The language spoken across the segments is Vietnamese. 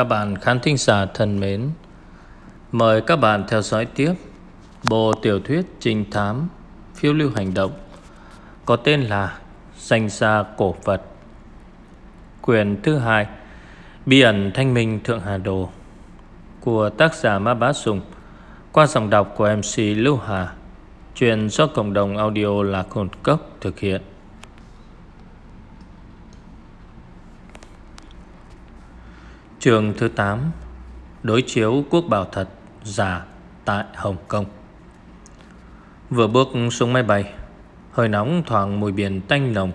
Các bạn khán thính giả thân mến, Mời các bạn theo dõi tiếp Bộ tiểu thuyết trinh thám Phiêu lưu hành động, Có tên là Danh gia cổ vật Quyền thứ hai, Bí ẩn thanh minh Thượng Hà Đồ, Của tác giả Ma Bá Sùng, Qua dòng đọc của MC Lưu Hà truyền do cộng đồng audio là Cồn Cốc thực hiện. Trường thứ 8 Đối chiếu quốc bảo thật giả tại Hồng Kông. Vừa bước xuống máy bay, Hơi nóng thoảng mùi biển tanh nồng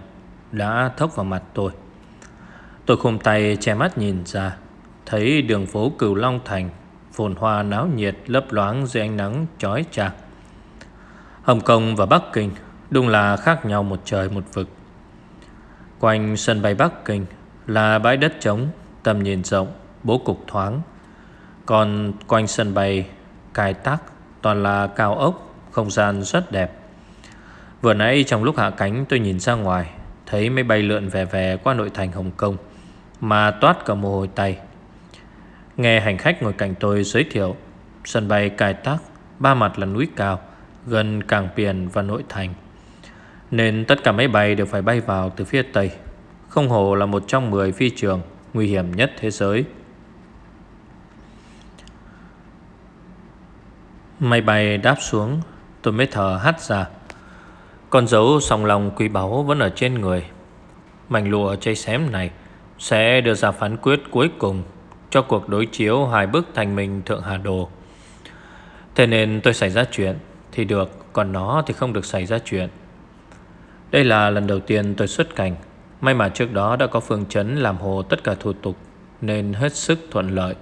Đã thốc vào mặt tôi. Tôi khum tay che mắt nhìn ra, Thấy đường phố Cửu Long Thành Phồn hoa náo nhiệt lấp loáng dưới ánh nắng chói chang. Hồng Kông và Bắc Kinh Đúng là khác nhau một trời một vực. Quanh sân bay Bắc Kinh Là bãi đất trống Tầm nhìn rộng, Bố cục thoáng. Còn quanh sân bay, Cài tắc Toàn là cao ốc, Không gian rất đẹp. Vừa nãy trong lúc hạ cánh tôi nhìn ra ngoài, Thấy máy bay lượn về về qua nội thành Hồng Kông, Mà toát cả mồ hôi tay. Nghe hành khách ngồi cạnh tôi giới thiệu, Sân bay cài tắc, Ba mặt là núi cao, Gần cảng biển và nội thành. Nên tất cả máy bay đều phải bay vào từ phía Tây. Không hồ là một trong 10 phi trường. Nguy hiểm nhất thế giới. Máy bay đáp xuống, Tôi mới thở hắt ra. Con dấu song lòng quý báu vẫn ở trên người. Mảnh lụa chay xém này Sẽ đưa ra phán quyết cuối cùng Cho cuộc đối chiếu hai bức thành mình Thượng Hà Đồ. Thế nên tôi xảy ra chuyện, Thì được, Còn nó thì không được xảy ra chuyện. Đây là lần đầu tiên tôi xuất cảnh. May mà trước đó đã có phương chấn làm hồ tất cả thủ tục Nên hết sức thuận lợi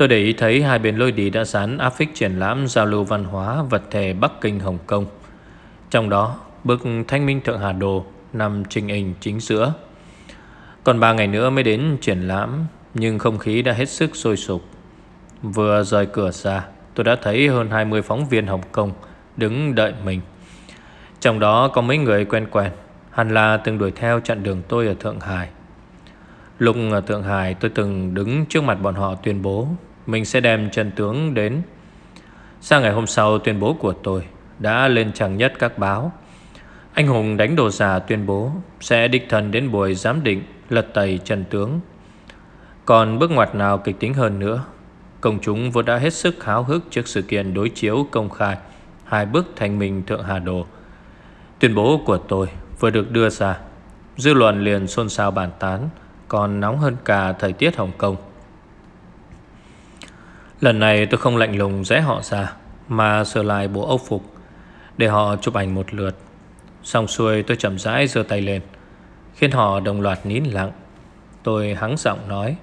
Tôi để ý thấy hai bên lôi đi đã dán áp phích triển lãm giao lưu văn hóa vật thể Bắc Kinh Hồng Kông. Trong đó, bức Thanh Minh Thượng Hà Đồ nằm trình hình chính giữa. Còn ba ngày nữa mới đến triển lãm, nhưng không khí đã hết sức sôi sục. Vừa rời cửa ra, tôi đã thấy hơn 20 phóng viên Hồng Kông đứng đợi mình. Trong đó có mấy người quen quen, hẳn là từng đuổi theo chặn đường tôi ở Thượng Hải. Lúc ở Thượng Hải, tôi từng đứng trước mặt bọn họ tuyên bố, mình sẽ đem chân tướng đến. Sang ngày hôm sau, tuyên bố của tôi Đã lên trang nhất các báo. Anh Hùng đánh đồ giả tuyên bố, Sẽ đích thân đến buổi giám định, Lật tẩy trần tướng. Còn bước ngoặt nào kịch tính hơn nữa, Công chúng vốn đã hết sức háo hức Trước sự kiện đối chiếu công khai Hai bước thành mình Thượng Hà Đồ. Tuyên bố của tôi vừa được đưa ra. Dư luận liền xôn xao bàn tán, Còn nóng hơn cả thời tiết Hồng Kông. Lần này tôi không lạnh lùng rẽ họ ra, Mà sửa lại bộ âu phục, Để họ chụp ảnh một lượt. Xong xuôi tôi chậm rãi giơ tay lên, Khiến họ đồng loạt nín lặng. Tôi hắng giọng nói,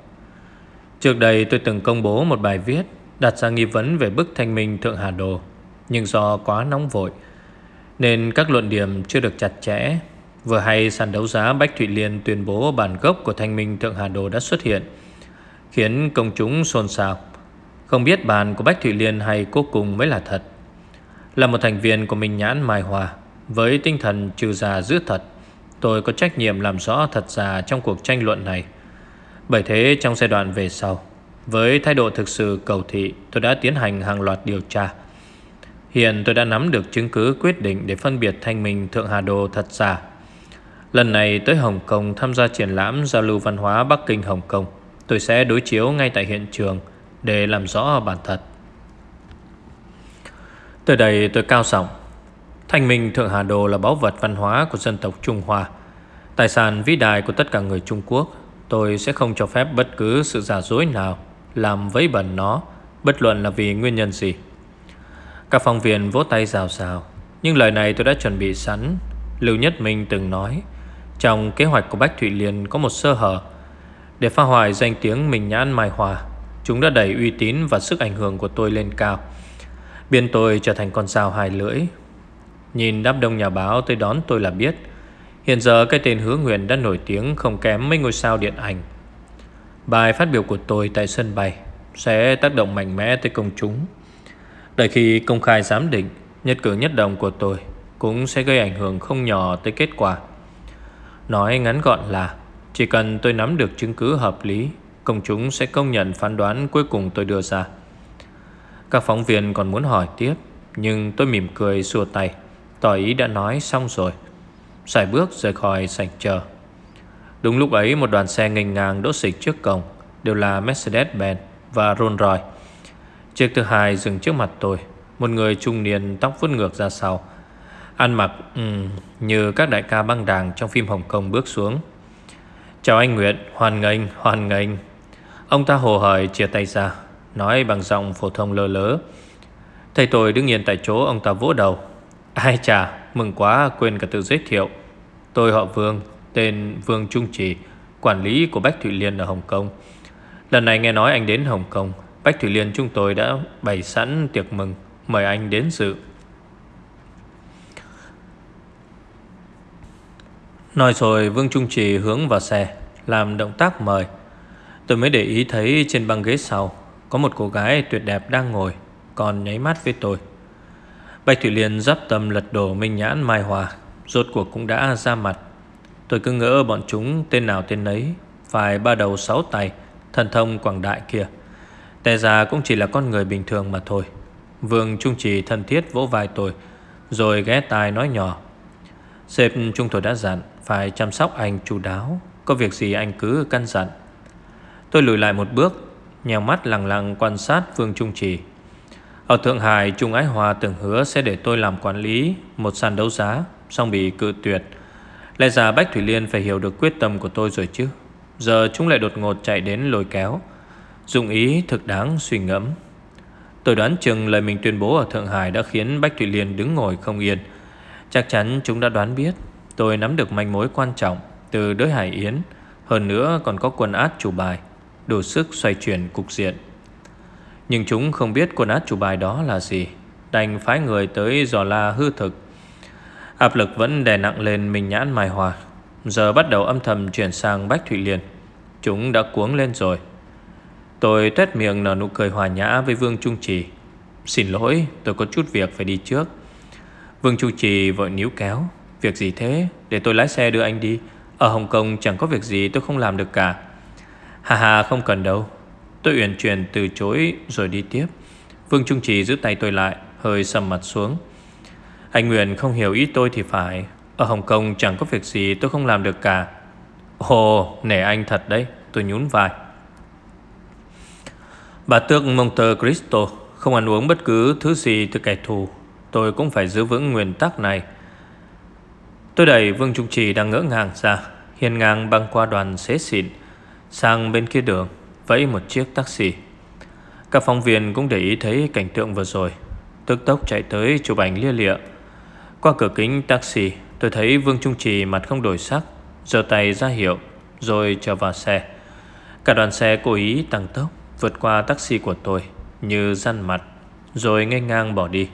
Trước đây tôi từng công bố một bài viết Đặt ra nghi vấn về bức thanh minh Thượng Hà Đồ, Nhưng do quá nóng vội nên các luận điểm chưa được chặt chẽ. Vừa hay, sàn đấu giá Bách Thụy Liên tuyên bố bản gốc của thanh minh Thượng Hà Đồ đã xuất hiện, Khiến công chúng xôn xao. Không biết bàn của Bách Thủy Liên hay cuối cùng mới là thật. Là một thành viên của Minh Nhãn Mai Hòa, Với tinh thần trừ già giữ thật, Tôi có trách nhiệm làm rõ thật giả trong cuộc tranh luận này. Bởi thế, trong giai đoạn về sau, Với thái độ thực sự cầu thị, Tôi đã tiến hành hàng loạt điều tra. Hiện tôi đã nắm được chứng cứ quyết định Để phân biệt thanh minh Thượng Hà Đô thật giả Lần này tới Hồng Kông tham gia triển lãm giao lưu văn hóa Bắc Kinh Hồng Kông. Tôi sẽ đối chiếu ngay tại hiện trường để làm rõ bản thật. Từ đây tôi cao giọng. Thanh minh Thượng Hà Đồ là báu vật văn hóa của dân tộc Trung Hoa. Tài sản vĩ đại của tất cả người Trung Quốc, Tôi sẽ không cho phép bất cứ sự giả dối nào Làm vấy bẩn nó, Bất luận là vì nguyên nhân gì. Các phóng viên vỗ tay rào rào. Nhưng lời này tôi đã chuẩn bị sẵn. Lưu Nhất Minh từng nói, Trong kế hoạch của Bách Thụy Liên có một sơ hở. Để phá hoại danh tiếng mình nhãn Mai Hòa, Chúng đã đẩy uy tín và sức ảnh hưởng của tôi lên cao. Biến tôi trở thành con sao hai lưỡi. Nhìn đám đông nhà báo tới đón tôi là biết. Hiện giờ cái tên hứa nguyện đã nổi tiếng không kém mấy ngôi sao điện ảnh. Bài phát biểu của tôi tại sân bay Sẽ tác động mạnh mẽ tới công chúng. Đợi khi công khai giám định, Nhất cử nhất động của tôi Cũng sẽ gây ảnh hưởng không nhỏ tới kết quả. Nói ngắn gọn là, Chỉ cần tôi nắm được chứng cứ hợp lý, Công chúng sẽ công nhận phán đoán cuối cùng tôi đưa ra. Các phóng viên còn muốn hỏi tiếp, Nhưng tôi mỉm cười xua tay, Tỏ ý đã nói xong rồi. Xài bước rời khỏi sảnh chờ. Đúng lúc ấy, một đoàn xe nghênh ngang đỗ xịch trước cổng, Đều là Mercedes-Benz và Rolls Royce Chiếc thứ hai dừng trước mặt tôi. Một người trung niên tóc vuốt ngược ra sau. Ăn mặc um, như các đại ca băng đảng trong phim Hồng Kông bước xuống. Chào anh Nguyệt, hoàn nghênh, hoàn nghênh. Ông ta hồ hởi chia tay ra Nói bằng giọng phổ thông lơ lớ. Thầy tôi đứng yên tại chỗ ông ta vỗ đầu. Ai chà, mừng quá quên cả tự giới thiệu. Tôi họ Vương, tên Vương Trung Trì Quản lý của Bách Thụy Liên ở Hồng Kông. Lần này nghe nói anh đến Hồng Kông. Bách Thủy Liên chúng tôi đã bày sẵn tiệc mừng. Mời anh đến dự. Nói rồi, Vương Trung Trì hướng vào xe, Làm động tác mời. Tôi mới để ý thấy trên băng ghế sau, Có một cô gái tuyệt đẹp đang ngồi, Còn nháy mắt với tôi. Bạch Thủy Liên dắp tâm lật đổ Minh Nhãn Mai Hòa, Rốt cuộc cũng đã ra mặt. Tôi cứ ngỡ bọn chúng tên nào tên nấy, Phải ba đầu sáu tay, Thần thông quảng đại kia. Tè ra cũng chỉ là con người bình thường mà thôi. Vương Trung Trì thân thiết vỗ vai tôi, Rồi ghé tai nói nhỏ. Sếp Trung Thổi đã dặn Phải chăm sóc anh chu đáo, Có việc gì anh cứ căn dặn. Tôi lùi lại một bước Nhào mắt lặng lặng quan sát Vương Trung Trì. Ở Thượng Hải, Trung Ái Hòa từng hứa Sẽ để tôi làm quản lý Một sàn đấu giá, Xong bị cự tuyệt. Lẽ ra Bách Thủy Liên phải hiểu được quyết tâm của tôi rồi chứ. Giờ chúng lại đột ngột chạy đến lôi kéo. Dụng ý thực đáng suy ngẫm. Tôi đoán chừng lời mình tuyên bố ở Thượng Hải Đã khiến Bách thụy Liên đứng ngồi không yên. Chắc chắn chúng đã đoán biết, Tôi nắm được manh mối quan trọng Từ đới Hải Yến, Hơn nữa còn có quân át chủ bài, Đủ sức xoay chuyển cục diện. Nhưng chúng không biết quân át chủ bài đó là gì, Đành phái người tới dò la hư thực. Áp lực vẫn đè nặng lên mình nhãn mài Hòa. Giờ bắt đầu âm thầm chuyển sang Bách Thụy Liên. Chúng đã cuống lên rồi. Tôi tuét miệng nở nụ cười hòa nhã với Vương Trung Trì. Xin lỗi, tôi có chút việc phải đi trước. Vương Trung Trì vội níu kéo. Việc gì thế? Để tôi lái xe đưa anh đi. Ở Hồng Kông chẳng có việc gì tôi không làm được cả. Hà hà không cần đâu. Tôi uyển chuyển từ chối rồi đi tiếp. Vương Trung Trì giữ tay tôi lại, Hơi sầm mặt xuống. Anh Nguyễn không hiểu ý tôi thì phải. Ở Hồng Kông chẳng có việc gì tôi không làm được cả. Ồ, nể anh thật đấy, Tôi nhún vai. Bà tước Monte Cristo Không ăn uống bất cứ thứ gì từ kẻ thù. Tôi cũng phải giữ vững nguyên tắc này. Tôi đẩy Vương Trung Trì đang ngỡ ngàng ra Hiền ngang băng qua đoàn xế xịn, Sang bên kia đường, Vẫy một chiếc taxi. Các phóng viên cũng để ý thấy cảnh tượng vừa rồi. Tức tốc chạy tới chụp ảnh lia lịa. Qua cửa kính taxi, Tôi thấy Vương Trung Trì mặt không đổi sắc, giơ tay ra hiệu, Rồi trở vào xe. Cả đoàn xe cố ý tăng tốc. Vượt qua taxi của tôi Như răn mặt, Rồi ngay ngang bỏ đi.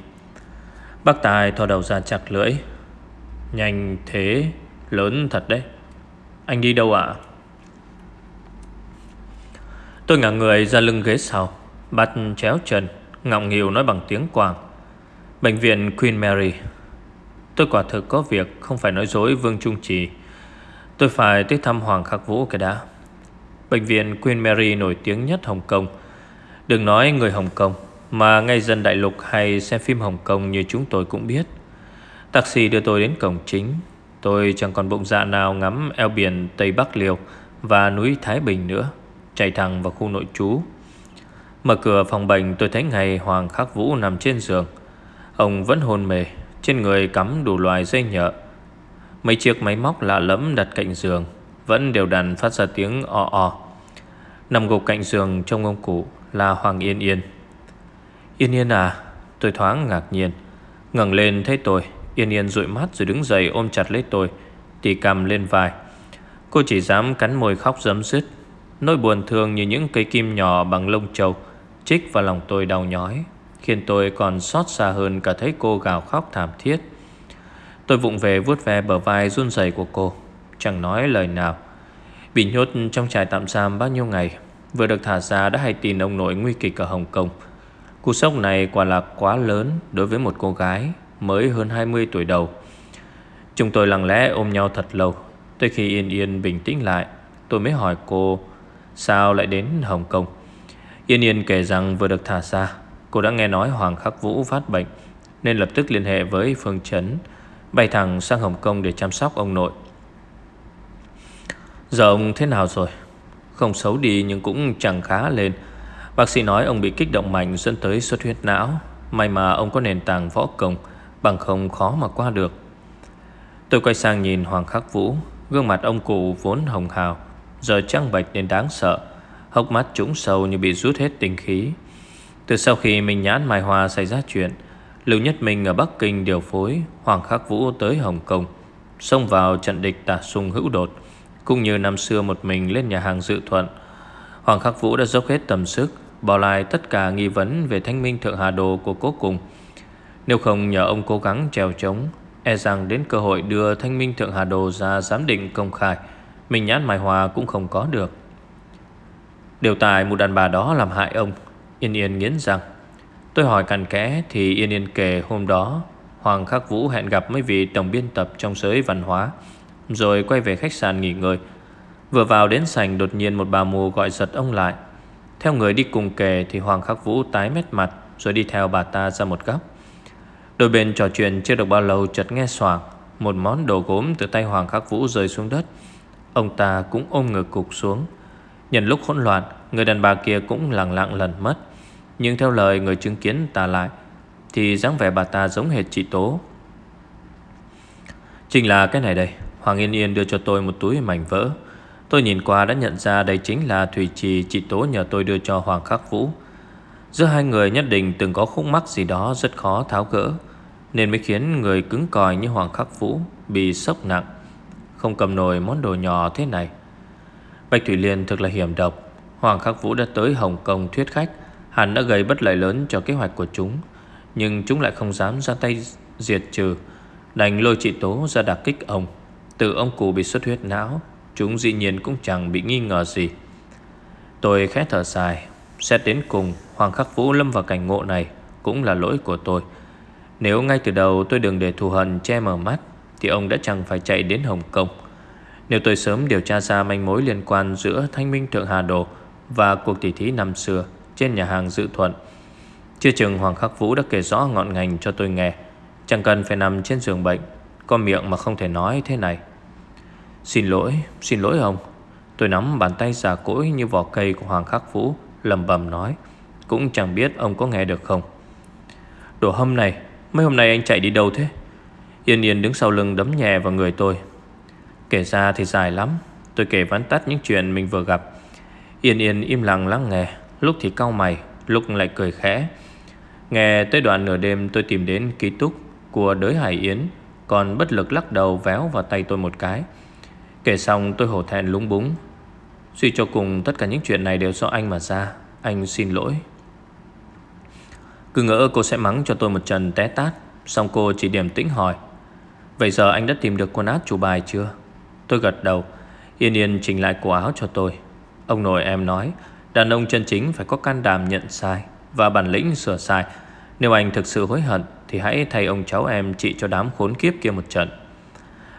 Bác Tài thò đầu ra chặt lưỡi. Nhanh thế, Lớn thật đấy. Anh đi đâu ạ? Tôi ngả người ra lưng ghế sau, Bắt chéo chân, Ngọng nghìu nói bằng tiếng Quảng. Bệnh viện Queen Mary. Tôi quả thực có việc Không phải nói dối Vương Trung Trì. Tôi phải tới thăm Hoàng Khắc Vũ cái đã. Bệnh viện Queen Mary nổi tiếng nhất Hồng Kông. Đừng nói người Hồng Kông, Mà ngay dân đại lục hay xem phim Hồng Kông như chúng tôi cũng biết. Taxi đưa tôi đến cổng chính. Tôi chẳng còn bụng dạ nào ngắm eo biển Tây Bắc Liêu Và núi Thái Bình nữa, Chạy thẳng vào khu nội trú. Mở cửa phòng bệnh, tôi thấy ngày Hoàng Khắc Vũ nằm trên giường. Ông vẫn hôn mê, Trên người cắm đủ loại dây nhợ Mấy chiếc máy móc lạ lẫm đặt cạnh giường. Vẫn đều đặn phát ra tiếng o o. Nằm gục cạnh giường trong ông cụ Là Hoàng Yên Yên. Yên Yên à Tôi thoáng ngạc nhiên. Ngẩng lên thấy tôi, Yên Yên dụi mắt rồi đứng dậy ôm chặt lấy tôi, Tì cầm lên vai. Cô chỉ dám cắn môi khóc giấm dứt. Nỗi buồn thương như những cây kim nhỏ bằng lông trâu Chích vào lòng tôi đau nhói, Khiến tôi còn xót xa hơn cả thấy cô gào khóc thảm thiết. Tôi vụng về vuốt ve bờ vai run rẩy của cô. Chẳng nói lời nào. Bị nhốt trong trại tạm giam bao nhiêu ngày, Vừa được thả ra đã hay tin ông nội nguy kịch ở Hồng Kông. Cú sốc này quả là quá lớn Đối với một cô gái Mới hơn 20 tuổi đầu. Chúng tôi lặng lẽ ôm nhau thật lâu, Tới khi Yên Yên bình tĩnh lại, Tôi mới hỏi cô, Sao lại đến Hồng Kông? Yên Yên kể rằng vừa được thả ra, Cô đã nghe nói Hoàng Khắc Vũ phát bệnh, Nên lập tức liên hệ với Phương Trấn Bay thẳng sang Hồng Kông để chăm sóc ông nội. Giờ ông thế nào rồi? Không xấu đi nhưng cũng chẳng khá lên. Bác sĩ nói ông bị kích động mạnh dẫn tới xuất huyết não. May mà ông có nền tảng võ công, Bằng không khó mà qua được. Tôi quay sang nhìn Hoàng Khắc Vũ. Gương mặt ông cụ vốn hồng hào, Giờ trăng bạch đến đáng sợ. Hốc mắt trũng sâu như bị rút hết tinh khí. Từ sau khi mình nhãn Mai Hoa xảy ra chuyện, Lưu Nhất Minh ở Bắc Kinh điều phối, Hoàng Khắc Vũ tới Hồng Kông. Xông vào trận địch tả sung hữu đột. Cũng như năm xưa một mình lên nhà hàng dự thuận, Hoàng Khắc Vũ đã dốc hết tầm sức, Bỏ lại tất cả nghi vấn về thanh minh thượng hà đồ của cố cùng. Nếu không nhờ ông cố gắng trèo trống E rằng đến cơ hội đưa thanh minh thượng hà đồ ra giám định công khai Mình nhãn mài hòa cũng không có được. Điều tài một đàn bà đó làm hại ông, Yên Yên nghiến rằng, Tôi hỏi cằn kẽ thì Yên Yên kể hôm đó Hoàng Khắc Vũ hẹn gặp mấy vị tổng biên tập trong giới văn hóa. Rồi quay về khách sạn nghỉ ngơi. Vừa vào đến sảnh, đột nhiên một bà mù gọi giật ông lại. Theo người đi cùng kề thì Hoàng Khắc Vũ tái mét mặt, Rồi đi theo bà ta ra một góc. Đôi bên trò chuyện chưa được bao lâu, chợt nghe soảng Một món đồ gốm từ tay Hoàng Khắc Vũ rơi xuống đất. Ông ta cũng ôm ngực cục xuống. Nhân lúc hỗn loạn, Người đàn bà kia cũng lặng lặng lần mất. Nhưng theo lời người chứng kiến ta lại, Thì dáng vẻ bà ta giống hệt chị Tố. Chính là cái này đây. Hoàng Yên Yên đưa cho tôi một túi mảnh vỡ. Tôi nhìn qua đã nhận ra đây chính là Thủy Trì chị Tố nhờ tôi đưa cho Hoàng Khắc Vũ. Giữa hai người nhất định từng có khúc mắc gì đó rất khó tháo gỡ, Nên mới khiến người cứng còi như Hoàng Khắc Vũ bị sốc nặng, Không cầm nổi món đồ nhỏ thế này. Bạch Thủy Liên thực là hiểm độc. Hoàng Khắc Vũ đã tới Hồng Kông thuyết khách Hắn đã gây bất lợi lớn cho kế hoạch của chúng, Nhưng chúng lại không dám ra tay diệt trừ, Đành lôi chị Tố ra đặc kích ông. Từ ông cụ bị xuất huyết não, Chúng dĩ nhiên cũng chẳng bị nghi ngờ gì. Tôi khẽ thở dài, Xét đến cùng, Hoàng Khắc Vũ lâm vào cảnh ngộ này Cũng là lỗi của tôi. Nếu ngay từ đầu tôi đừng để thù hận che mờ mắt, Thì ông đã chẳng phải chạy đến Hồng Kông. Nếu tôi sớm điều tra ra manh mối liên quan Giữa Thanh Minh Thượng Hà Đồ Và cuộc tỷ thí năm xưa Trên nhà hàng Dự Thuận, Chưa chừng Hoàng Khắc Vũ đã kể rõ ngọn ngành cho tôi nghe, Chẳng cần phải nằm trên giường bệnh. Có miệng mà không thể nói thế này. Xin lỗi, xin lỗi ông. Tôi nắm bàn tay già cỗi như vỏ cây của Hoàng Khắc Vũ lầm bầm nói. Cũng chẳng biết ông có nghe được không. Đồ hâm này Mấy hôm nay anh chạy đi đâu thế? Yên Yên đứng sau lưng đấm nhẹ vào người tôi. Kể ra thì dài lắm. Tôi kể vắn tắt những chuyện mình vừa gặp. Yên Yên im lặng lắng nghe. Lúc thì cau mày Lúc lại cười khẽ. Nghe tới đoạn nửa đêm tôi tìm đến ký túc Của đới Hải Yến. Còn bất lực lắc đầu véo vào tay tôi một cái. Kể xong, tôi hổ thẹn lúng búng. Suy cho cùng, tất cả những chuyện này đều do anh mà ra. Anh xin lỗi. Cứ ngỡ cô sẽ mắng cho tôi một trận té tát. Xong cô chỉ điểm tĩnh hỏi, Vậy giờ anh đã tìm được quần áo chủ bài chưa? Tôi gật đầu, Yên yên chỉnh lại cổ áo cho tôi. Ông nội em nói, Đàn ông chân chính phải có can đảm nhận sai Và bản lĩnh sửa sai. Nếu anh thực sự hối hận thì hãy thay ông cháu em trị cho đám khốn kiếp kia một trận.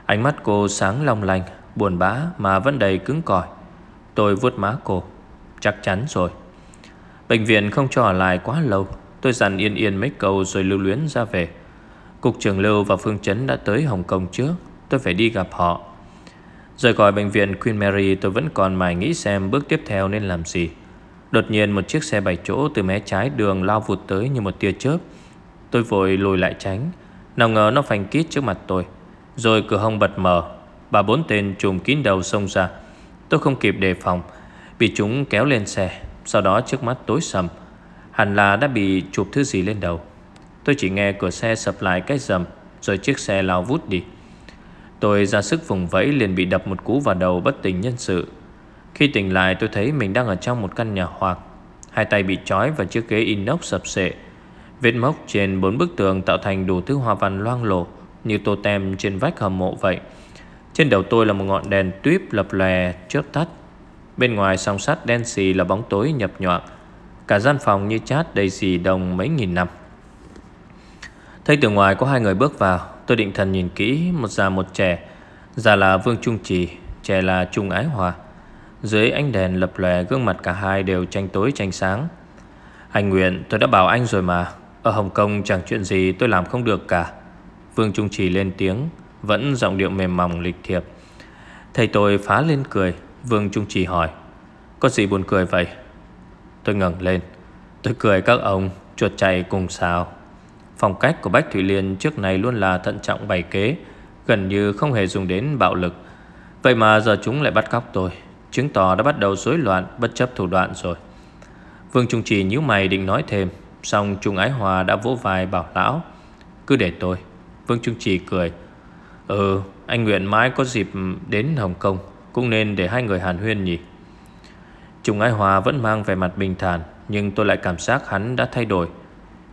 Ánh mắt cô sáng long lanh, Buồn bã mà vẫn đầy cứng cỏi. Tôi vuốt má cô. Chắc chắn rồi. Bệnh viện không cho ở lại quá lâu. Tôi dặn yên yên mấy câu rồi lưu luyến ra về. Cục trưởng Lưu và Phương Trấn đã tới Hồng Kông trước. Tôi phải đi gặp họ. Rời khỏi bệnh viện Queen Mary, tôi vẫn còn mải nghĩ xem bước tiếp theo nên làm gì. Đột nhiên một chiếc xe bảy chỗ từ mé trái đường lao vụt tới như một tia chớp. Tôi vội lùi lại tránh. Nào ngờ nó phanh kít trước mặt tôi. Rồi cửa hông bật mở. Bà bốn tên trùm kín đầu xông ra. Tôi không kịp đề phòng, Bị chúng kéo lên xe. Sau đó trước mắt tối sầm. Hẳn là đã bị chụp thứ gì lên đầu. Tôi chỉ nghe cửa xe sập lại cái rầm, Rồi chiếc xe lao vút đi. Tôi ra sức vùng vẫy liền bị đập một cú vào đầu bất tỉnh nhân sự. Khi tỉnh lại tôi thấy mình đang ở trong một căn nhà hoạc. Hai tay bị trói vào chiếc ghế inox sập sệ. Vết mốc trên bốn bức tường tạo thành đủ thứ hoa văn loang lổ, Như tô tem trên vách hầm mộ vậy. Trên đầu tôi là một ngọn đèn tuyếp lập lè chớp tắt. Bên ngoài song sắt đen xì là bóng tối nhập nhọn Cả gian phòng như chát đầy xì đồng mấy nghìn năm. Thấy từ ngoài có hai người bước vào, Tôi định thần nhìn kỹ Một già một trẻ. Già là Vương Trung Trì, Trẻ là Trung Ái Hòa. Dưới ánh đèn lập lòe gương mặt cả hai đều tranh tối, tranh sáng. Anh Nguyện tôi đã bảo anh rồi mà. Ở Hồng Kông chẳng chuyện gì tôi làm không được cả. Vương Trung Trì lên tiếng, Vẫn giọng điệu mềm mỏng lịch thiệp. Thầy tôi phá lên cười, Vương Trung Trì hỏi, Có gì buồn cười vậy? Tôi ngẩng lên, Tôi cười các ông, chuột chạy cùng sao Phong cách của Bách Thủy Liên trước này luôn là thận trọng bày kế, Gần như không hề dùng đến bạo lực. Vậy mà giờ chúng lại bắt cóc tôi, Chứng tỏ đã bắt đầu rối loạn, Bất chấp thủ đoạn rồi. Vương Trung Trì nhíu mày định nói thêm Xong Trung Ái Hòa đã vỗ vai bảo lão, Cứ để tôi. Vương Trung Trì cười Ừ anh nguyện mãi có dịp đến Hồng Kông, Cũng nên để hai người hàn huyên nhỉ. Trung Ái Hòa vẫn mang vẻ mặt bình thản, Nhưng tôi lại cảm giác hắn đã thay đổi.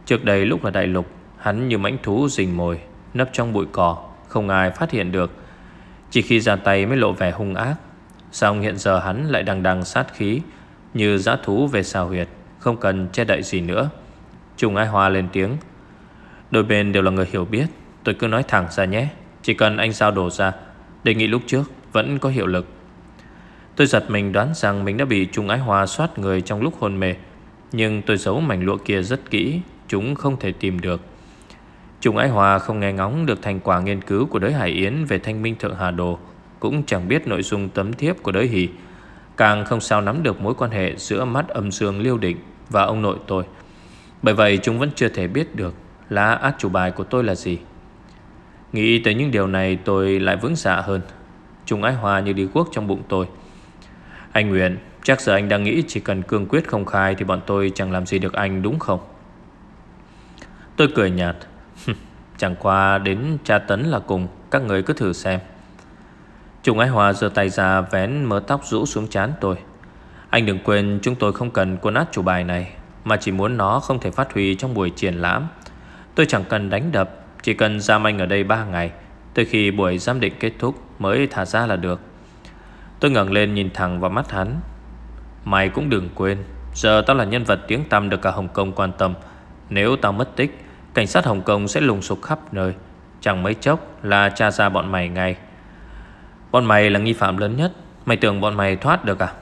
Trước đây lúc ở đại lục, Hắn như mãnh thú rình mồi, Nấp trong bụi cỏ, Không ai phát hiện được. Chỉ khi ra tay mới lộ vẻ hung ác. Xong hiện giờ hắn lại đằng đằng sát khí, Như giã thú về xào huyệt, Không cần che đậy gì nữa. Trung Ái Hoa lên tiếng. Đôi bên đều là người hiểu biết. Tôi cứ nói thẳng ra nhé. Chỉ cần anh giao đổ ra, Đề nghị lúc trước vẫn có hiệu lực. Tôi giật mình đoán rằng mình đã bị Trung Ái Hoa soát người trong lúc hôn mê. Nhưng tôi giấu mảnh lụa kia rất kỹ, Chúng không thể tìm được. Trung Ái Hòa không nghe ngóng được thành quả nghiên cứu của đới Hải Yến về thanh minh thượng Hà Đồ, Cũng chẳng biết nội dung tấm thiếp của đới Hỷ. Càng không sao nắm được mối quan hệ giữa mắt âm dương liêu định và ông nội tôi. Bởi vậy chúng vẫn chưa thể biết được lá át chủ bài của tôi là gì. Nghĩ tới những điều này tôi lại vững dạ hơn. Trung ái hòa như đi quốc trong bụng tôi. Anh Nguyễn, Chắc giờ anh đang nghĩ chỉ cần cương quyết không khai Thì bọn tôi chẳng làm gì được anh, đúng không? Tôi cười nhạt. Chẳng qua đến tra tấn là cùng, Các người cứ thử xem. Trung Ái Hòa giơ tay ra vén mớ tóc rũ xuống chán tôi. Anh đừng quên chúng tôi không cần quân át chủ bài này. Mà chỉ muốn nó không thể phát huy trong buổi triển lãm. Tôi chẳng cần đánh đập, Chỉ cần giam anh ở đây 3 ngày, Tới khi buổi giám định kết thúc Mới thả ra là được. Tôi ngẩng lên nhìn thẳng vào mắt hắn. Mày cũng đừng quên, Giờ tao là nhân vật tiếng tăm được cả Hồng Kông quan tâm. Nếu tao mất tích, Cảnh sát Hồng Kông sẽ lùng sục khắp nơi. Chẳng mấy chốc là tra ra bọn mày ngay. Bọn mày là nghi phạm lớn nhất. Mày tưởng bọn mày thoát được à?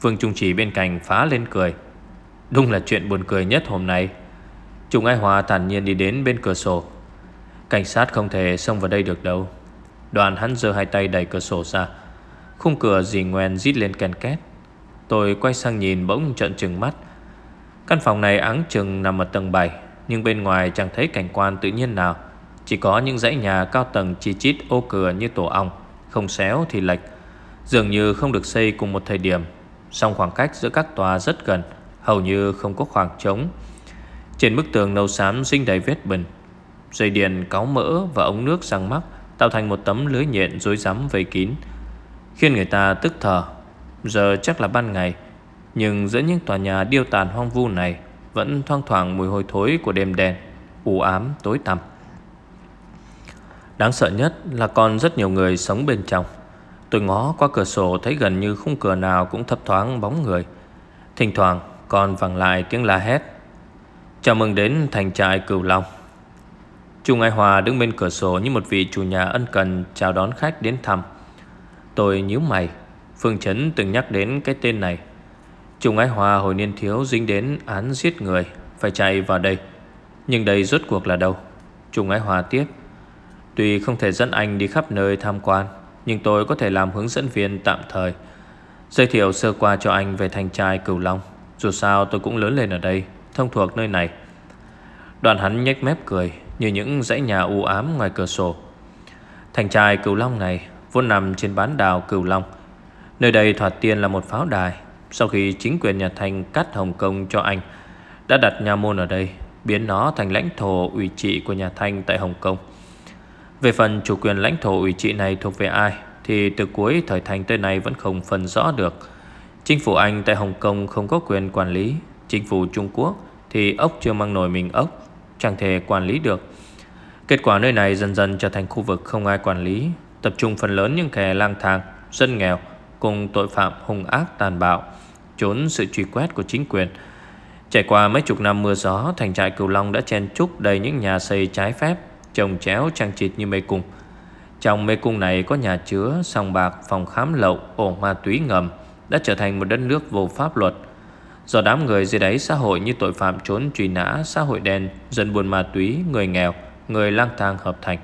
Vương Trung Chỉ bên cạnh phá lên cười. Đúng là chuyện buồn cười nhất hôm nay. Trung Ai Hòa thản nhiên đi đến bên cửa sổ. Cảnh sát không thể xông vào đây được đâu. Đoàn hắn giơ hai tay đẩy cửa sổ ra. Khung cửa dì ngoen rít lên ken két. Tôi quay sang nhìn bỗng trợn trừng mắt. Căn phòng này áng chừng nằm ở tầng 7 Nhưng bên ngoài chẳng thấy cảnh quan tự nhiên nào. Chỉ có những dãy nhà cao tầng chi chít ô cửa như tổ ong, Không xéo thì lệch. Dường như không được xây cùng một thời điểm, Song khoảng cách giữa các tòa rất gần. Hầu như không có khoảng trống. Trên bức tường nâu xám sinh đầy vết bẩn, Dây điện cáo mỡ và ống nước răng mắc Tạo thành một tấm lưới nhện rối rắm vây kín, Khiến người ta tức thở. Giờ chắc là ban ngày, Nhưng giữa những tòa nhà điêu tàn hoang vu này Vẫn thoang thoảng mùi hôi thối của đêm đen, u ám, tối tăm. Đáng sợ nhất là còn rất nhiều người sống bên trong. Tôi ngó qua cửa sổ thấy gần như khung cửa nào cũng thấp thoáng bóng người. Thỉnh thoảng còn vang lại tiếng la hét. Chào mừng đến thành trại Cửu Long. Trung Ai Hòa đứng bên cửa sổ như một vị chủ nhà ân cần chào đón khách đến thăm. Tôi nhíu mày, Phương Chấn từng nhắc đến cái tên này. Trung Ái Hòa hồi niên thiếu dính đến án giết người, Phải chạy vào đây. Nhưng đây rốt cuộc là đâu? Trung Ái Hòa tiếp Tuy không thể dẫn anh đi khắp nơi tham quan, Nhưng tôi có thể làm hướng dẫn viên tạm thời, Giới thiệu sơ qua cho anh về thành trai Cửu Long. Dù sao tôi cũng lớn lên ở đây, Thông thuộc nơi này. Đoàn hắn nhếch mép cười Như những dãy nhà u ám ngoài cửa sổ. Thành trai Cửu Long này Vốn nằm trên bán đảo Cửu Long. Nơi đây thoạt tiên là một pháo đài. Sau khi chính quyền nhà Thanh cắt Hồng Kông cho anh, Đã đặt nhà môn ở đây, Biến nó thành lãnh thổ ủy trị của nhà Thanh tại Hồng Kông. Về phần chủ quyền lãnh thổ ủy trị này thuộc về ai, Thì từ cuối thời Thanh tới nay vẫn không phân rõ được. Chính phủ Anh tại Hồng Kông không có quyền quản lý Chính phủ Trung Quốc thì ốc chưa mang nổi mình ốc Chẳng thể quản lý được Kết quả nơi này dần dần trở thành khu vực không ai quản lý Tập trung phần lớn những kẻ lang thang Dân nghèo cùng tội phạm hung ác tàn bạo trốn sự truy quét của chính quyền. Trải qua mấy chục năm mưa gió, thành trại Cửu Long đã chen chúc đầy những nhà xây trái phép, trồng chéo trang trịt như mê cung. Trong mê cung này có nhà chứa, sòng bạc, phòng khám lậu, ổ ma túy ngầm, đã trở thành một đất nước vô pháp luật. Do đám người dưới đáy xã hội như tội phạm trốn truy nã, xã hội đen, dân buôn ma túy, người nghèo, người lang thang hợp thành.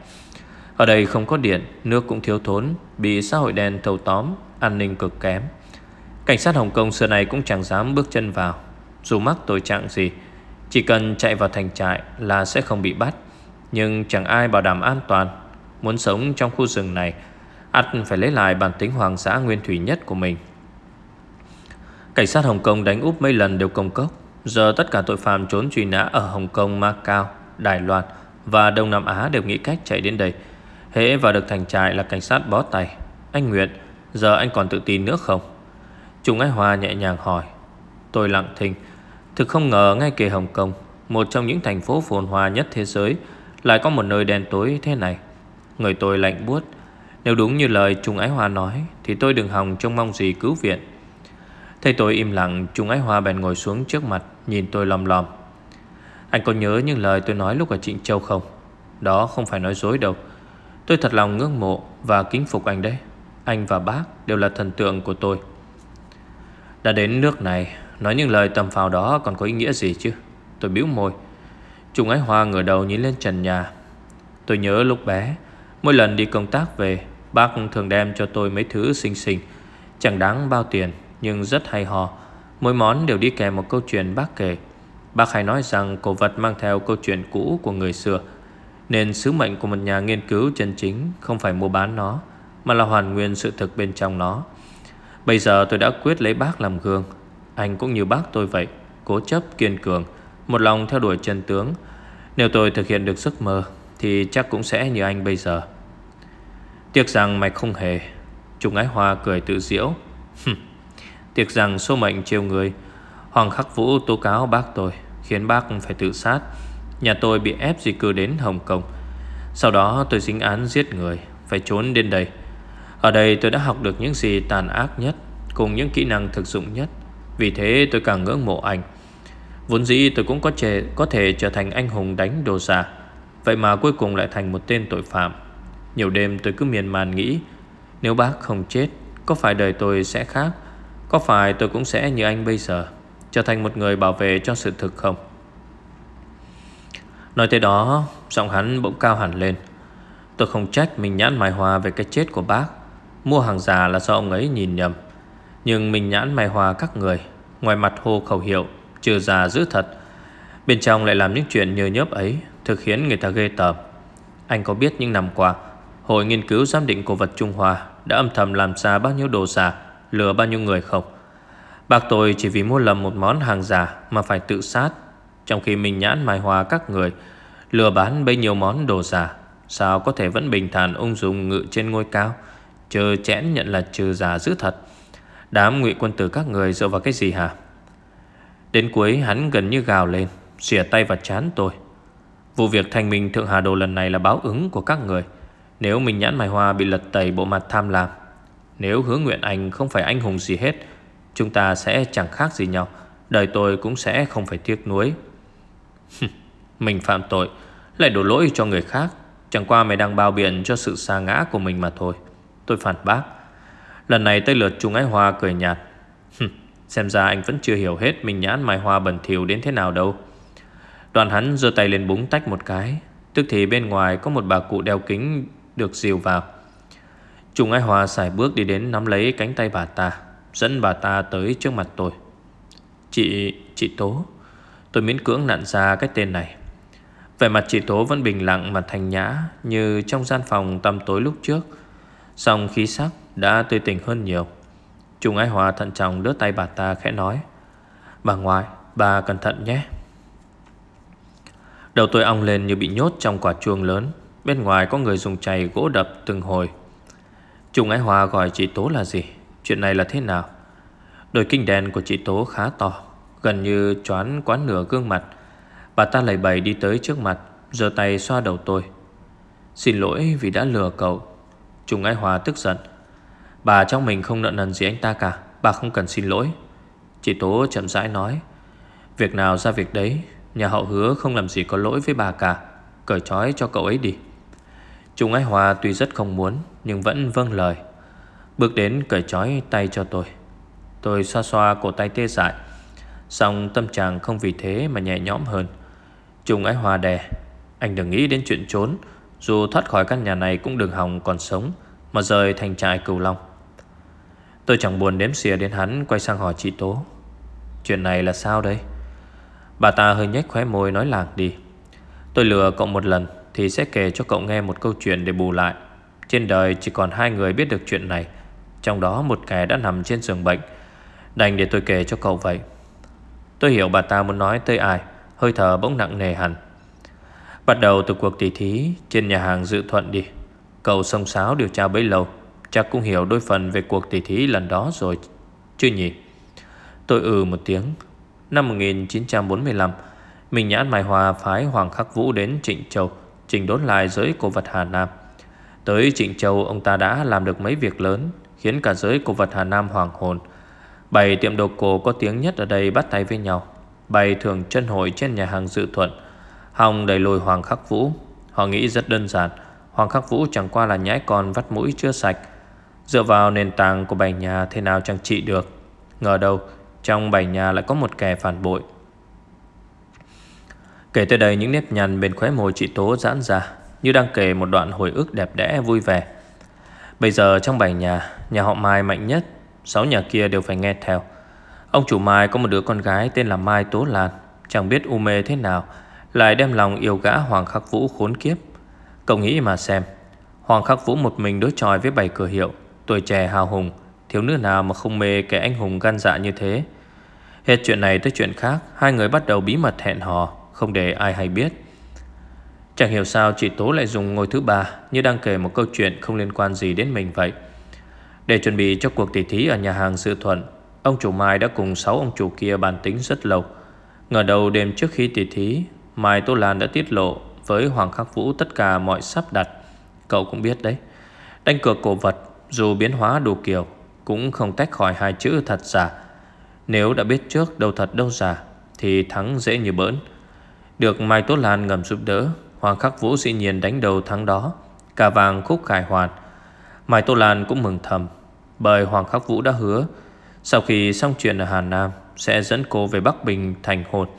Ở đây không có điện, nước cũng thiếu thốn, bị xã hội đen thâu tóm, an ninh cực kém. Cảnh sát Hồng Kông xưa này cũng chẳng dám bước chân vào. Dù mắc tội trạng gì Chỉ cần chạy vào thành trại là sẽ không bị bắt. Nhưng chẳng ai bảo đảm an toàn. Muốn sống trong khu rừng này ắt phải lấy lại bản tính hoàng xã nguyên thủy nhất của mình. Cảnh sát Hồng Kông đánh úp mấy lần đều công cốc. Giờ tất cả tội phạm trốn truy nã ở Hồng Kông, Macau, Đài Loan và Đông Nam Á đều nghĩ cách chạy đến đây. Hễ vào được thành trại là cảnh sát bó tay. Anh Nguyệt, giờ anh còn tự tin nữa không? Trung Ái Hoa nhẹ nhàng hỏi. Tôi lặng thinh. Thực không ngờ ngay kề Hồng Kông Một trong những thành phố phồn hoa nhất thế giới Lại có một nơi đen tối thế này. Người tôi lạnh buốt. Nếu đúng như lời Trung Ái Hoa nói Thì tôi đừng hòng trông mong gì cứu viện. Thấy tôi im lặng Trung Ái Hoa bèn ngồi xuống trước mặt, Nhìn tôi lòm lòm. Anh có nhớ những lời tôi nói lúc ở Trịnh Châu không? Đó không phải nói dối đâu. Tôi thật lòng ngưỡng mộ Và kính phục anh đấy. Anh và bác đều là thần tượng của tôi. Đã đến nước này, Nói những lời tầm phào đó còn có ý nghĩa gì chứ? Tôi bĩu môi. Trung Ái Hoa ngửa đầu nhìn lên trần nhà. Tôi nhớ lúc bé, Mỗi lần đi công tác về, Bác thường đem cho tôi mấy thứ xinh xinh, Chẳng đáng bao tiền. Nhưng rất hay ho. Mỗi món đều đi kèm một câu chuyện bác kể. Bác hay nói rằng cổ vật mang theo câu chuyện cũ của người xưa, Nên sứ mệnh của một nhà nghiên cứu chân chính Không phải mua bán nó, Mà là hoàn nguyên sự thực bên trong nó. Bây giờ tôi đã quyết lấy bác làm gương. Anh cũng như bác tôi vậy, Cố chấp, kiên cường, Một lòng theo đuổi chân tướng. Nếu tôi thực hiện được giấc mơ, Thì chắc cũng sẽ như anh bây giờ. Tiếc rằng mày không hề. Trung ái hoa cười tự diễu. Tiếc rằng số mệnh trêu người. Hoàng khắc vũ tố cáo bác tôi Khiến bác phải tự sát. Nhà tôi bị ép di cư đến Hồng Kông. Sau đó tôi dính án giết người Phải trốn đến đây. Ở đây tôi đã học được những gì tàn ác nhất Cùng những kỹ năng thực dụng nhất. Vì thế tôi càng ngưỡng mộ anh. Vốn dĩ tôi cũng có thể, có thể trở thành anh hùng đánh đồ giả Vậy mà cuối cùng lại thành một tên tội phạm. Nhiều đêm tôi cứ miên man nghĩ Nếu bác không chết Có phải đời tôi sẽ khác? Có phải tôi cũng sẽ như anh bây giờ, Trở thành một người bảo vệ cho sự thực không? Nói tới đó, Giọng hắn bỗng cao hẳn lên. Tôi không trách mình nhãn mài hòa về cái chết của bác. Mua hàng giả là do ông ấy nhìn nhầm. Nhưng mình nhãn mài hòa các người, Ngoài mặt hô khẩu hiệu, Trừ già giữ thật, Bên trong lại làm những chuyện nhờ nhớp ấy, Thực khiến người ta ghê tởm. Anh có biết những năm qua, Hội nghiên cứu giám định cổ vật Trung Hoa Đã âm thầm làm ra bao nhiêu đồ giả Lừa bao nhiêu người không? Bác tôi chỉ vì mua lầm một món hàng giả Mà phải tự sát. Trong khi mình nhãn mài hòa các người, Lừa bán bấy nhiêu món đồ giả, Sao có thể vẫn bình thản ung dung ngự trên ngôi cao? Chờ chẽn nhận là trừ giả giữ thật. Đám ngụy quân tử các người dựa vào cái gì hả? Đến cuối hắn gần như gào lên, Xỉa tay vào chán tôi. Vụ việc thành minh Thượng Hà Đồ lần này là báo ứng của các người. Nếu mình nhãn mài hoa bị lật tẩy bộ mặt tham lam nếu hứa nguyện anh không phải anh hùng gì hết, Chúng ta sẽ chẳng khác gì nhau. Đời tôi cũng sẽ không phải tiếc nuối. Mình phạm tội, Lại đổ lỗi cho người khác. Chẳng qua mày đang bao biện cho sự xa ngã của mình mà thôi. Tôi phản bác. Lần này tới lượt Trung Ái Hoa cười nhạt. Xem ra anh vẫn chưa hiểu hết Mình nhãn mài hoa bẩn thỉu đến thế nào đâu. Đoàn hắn giơ tay lên búng tách một cái. Tức thì bên ngoài có một bà cụ đeo kính Được dìu vào. Trùng Ai Hòa xài bước đi đến nắm lấy cánh tay bà ta, Dẫn bà ta tới trước mặt tôi. Chị... chị Tố, Tôi miễn cưỡng nặn ra cái tên này. Về mặt chị Tố vẫn bình lặng mà thành nhã Như trong gian phòng tăm tối lúc trước Xong khí sắc đã tươi tỉnh hơn nhiều. Trùng Ai Hòa thận trọng đỡ tay bà ta khẽ nói, Bà ngoại, Bà cẩn thận nhé. Đầu tôi ong lên như bị nhốt trong quả chuông lớn, Bên ngoài có người dùng chày gỗ đập từng hồi. Trung Ái Hòa gọi chị Tố là gì? Chuyện này là thế nào? Đôi kinh đèn của chị Tố khá to, Gần như choán quán nửa gương mặt. Bà ta lầy bầy đi tới trước mặt, giơ tay xoa đầu tôi. Xin lỗi vì đã lừa cậu. Trung Ái Hòa tức giận. Bà trong mình không nợ nần gì anh ta cả, Bà không cần xin lỗi. Chị Tố chậm rãi nói. Việc nào ra việc đấy, Nhà họ hứa không làm gì có lỗi với bà cả, Cởi trói cho cậu ấy đi. Trung Ái Hòa tuy rất không muốn nhưng vẫn vâng lời. Bước đến, cởi trói tay cho tôi. Tôi xoa xoa cổ tay tê dại. Xong tâm trạng không vì thế mà nhẹ nhõm hơn. Trùng ái hòa đè. Anh đừng nghĩ đến chuyện trốn. Dù thoát khỏi căn nhà này cũng đừng hòng còn sống, Mà rời thành trại cửu long. Tôi chẳng buồn đếm xìa đến hắn Quay sang hỏi chị Tố. Chuyện này là sao đây? Bà ta hơi nhếch khóe môi nói làng đi. Tôi lừa cậu một lần Thì sẽ kể cho cậu nghe một câu chuyện để bù lại. Trên đời chỉ còn hai người biết được chuyện này, Trong đó một kẻ đã nằm trên giường bệnh. Đành để tôi kể cho cậu vậy. Tôi hiểu bà ta muốn nói tới ai, Hơi thở bỗng nặng nề hẳn. Bắt đầu từ cuộc tỷ thí Trên nhà hàng dự thuận đi. Cậu sông sáo điều tra bấy lâu, Chắc cũng hiểu đôi phần về cuộc tỷ thí lần đó rồi, Chứ nhỉ? Tôi ừ một tiếng. Năm 1945 Mình nhãn Mai Hòa phái Hoàng Khắc Vũ đến Trịnh Châu, Trình đốn lại giới cổ vật Hà Nam. Tới Trịnh Châu, ông ta đã làm được mấy việc lớn, Khiến cả giới cổ vật Hà Nam hoàng hồn. Bảy tiệm đồ cổ có tiếng nhất ở đây bắt tay với nhau. Bảy thường chân hội trên nhà hàng dự thuận. Hòng đẩy lùi Hoàng Khắc Vũ. Họ nghĩ rất đơn giản, Hoàng Khắc Vũ chẳng qua là nhãi con vắt mũi chưa sạch. Dựa vào nền tảng của bảy nhà Thế nào chẳng trị được. Ngờ đâu, trong bảy nhà lại có một kẻ phản bội. Kể tới đây, những nếp nhằn bên khóe môi chị Tố giãn ra. Như đang kể một đoạn hồi ức đẹp đẽ, vui vẻ. Bây giờ trong bảy nhà Nhà họ Mai mạnh nhất, Sáu nhà kia đều phải nghe theo. Ông chủ Mai có một đứa con gái tên là Mai Tố Lan, Chẳng biết u mê thế nào, Lại đem lòng yêu gã Hoàng Khắc Vũ khốn kiếp. Cậu nghĩ mà xem, Hoàng Khắc Vũ một mình đối chọi với bảy cửa hiệu, Tuổi trẻ hào hùng, Thiếu nữ nào mà không mê kẻ anh hùng gan dạ như thế. Hết chuyện này tới chuyện khác, Hai người bắt đầu bí mật hẹn hò, Không để ai hay biết. Chẳng hiểu sao chị Tố lại dùng ngôi thứ ba Như đang kể một câu chuyện không liên quan gì đến mình vậy. Để chuẩn bị cho cuộc tỷ thí ở nhà hàng Sự Thuận, Ông chủ Mai đã cùng 6 ông chủ kia bàn tính rất lâu. Ngờ đầu đêm trước khi tỷ thí, Mai Tô Lan đã tiết lộ Với Hoàng Khắc Vũ tất cả mọi sắp đặt. Cậu cũng biết đấy, Đánh cược cổ vật Dù biến hóa đủ kiểu Cũng không tách khỏi hai chữ thật giả. Nếu đã biết trước đâu thật đâu giả Thì thắng dễ như bỡn. Được Mai Tốt Lan ngầm giúp đỡ Hoàng Khắc Vũ dĩ nhiên đánh đầu thắng đó. Cả vàng khúc khải hoạt. Mai Tô Lan cũng mừng thầm, Bởi Hoàng Khắc Vũ đã hứa, Sau khi xong chuyện ở Hà Nam, Sẽ dẫn cô về Bắc Bình thành hột.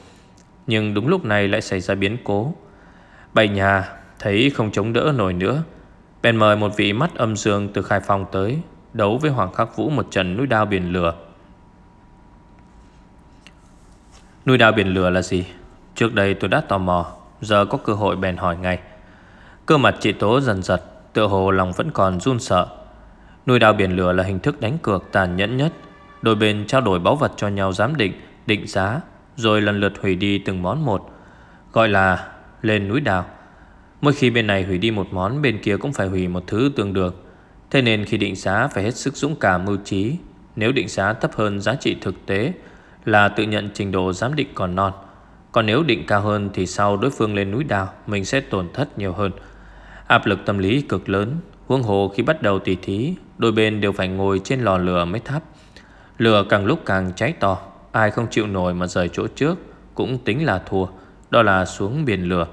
Nhưng đúng lúc này lại xảy ra biến cố. Bảy nhà, Thấy không chống đỡ nổi nữa, Bèn mời một vị mắt âm dương từ Khai Phong tới, Đấu với Hoàng Khắc Vũ một trận núi đao biển lửa. Núi đao biển lửa là gì? Trước đây tôi đã tò mò. Giờ có cơ hội bèn hỏi ngay. Cơ mặt chị Tố dần giật, Tựa hồ lòng vẫn còn run sợ. Núi đao biển lửa là hình thức đánh cược tàn nhẫn nhất. Đôi bên trao đổi báu vật cho nhau giám định Định giá, Rồi lần lượt hủy đi từng món một, Gọi là lên núi đào. Mỗi khi bên này hủy đi một món, Bên kia cũng phải hủy một thứ tương đương. Thế nên khi định giá phải hết sức dũng cảm mưu trí. Nếu định giá thấp hơn giá trị thực tế, Là tự nhận trình độ giám định còn non. Còn nếu định cao hơn Thì sau đối phương lên núi đào, Mình sẽ tổn thất nhiều hơn. Áp lực tâm lý cực lớn, Huống hồ khi bắt đầu tỉ thí, Đôi bên đều phải ngồi trên lò lửa mới thắp. Lửa càng lúc càng cháy to, Ai không chịu nổi mà rời chỗ trước, Cũng tính là thua, Đó là xuống biển lửa.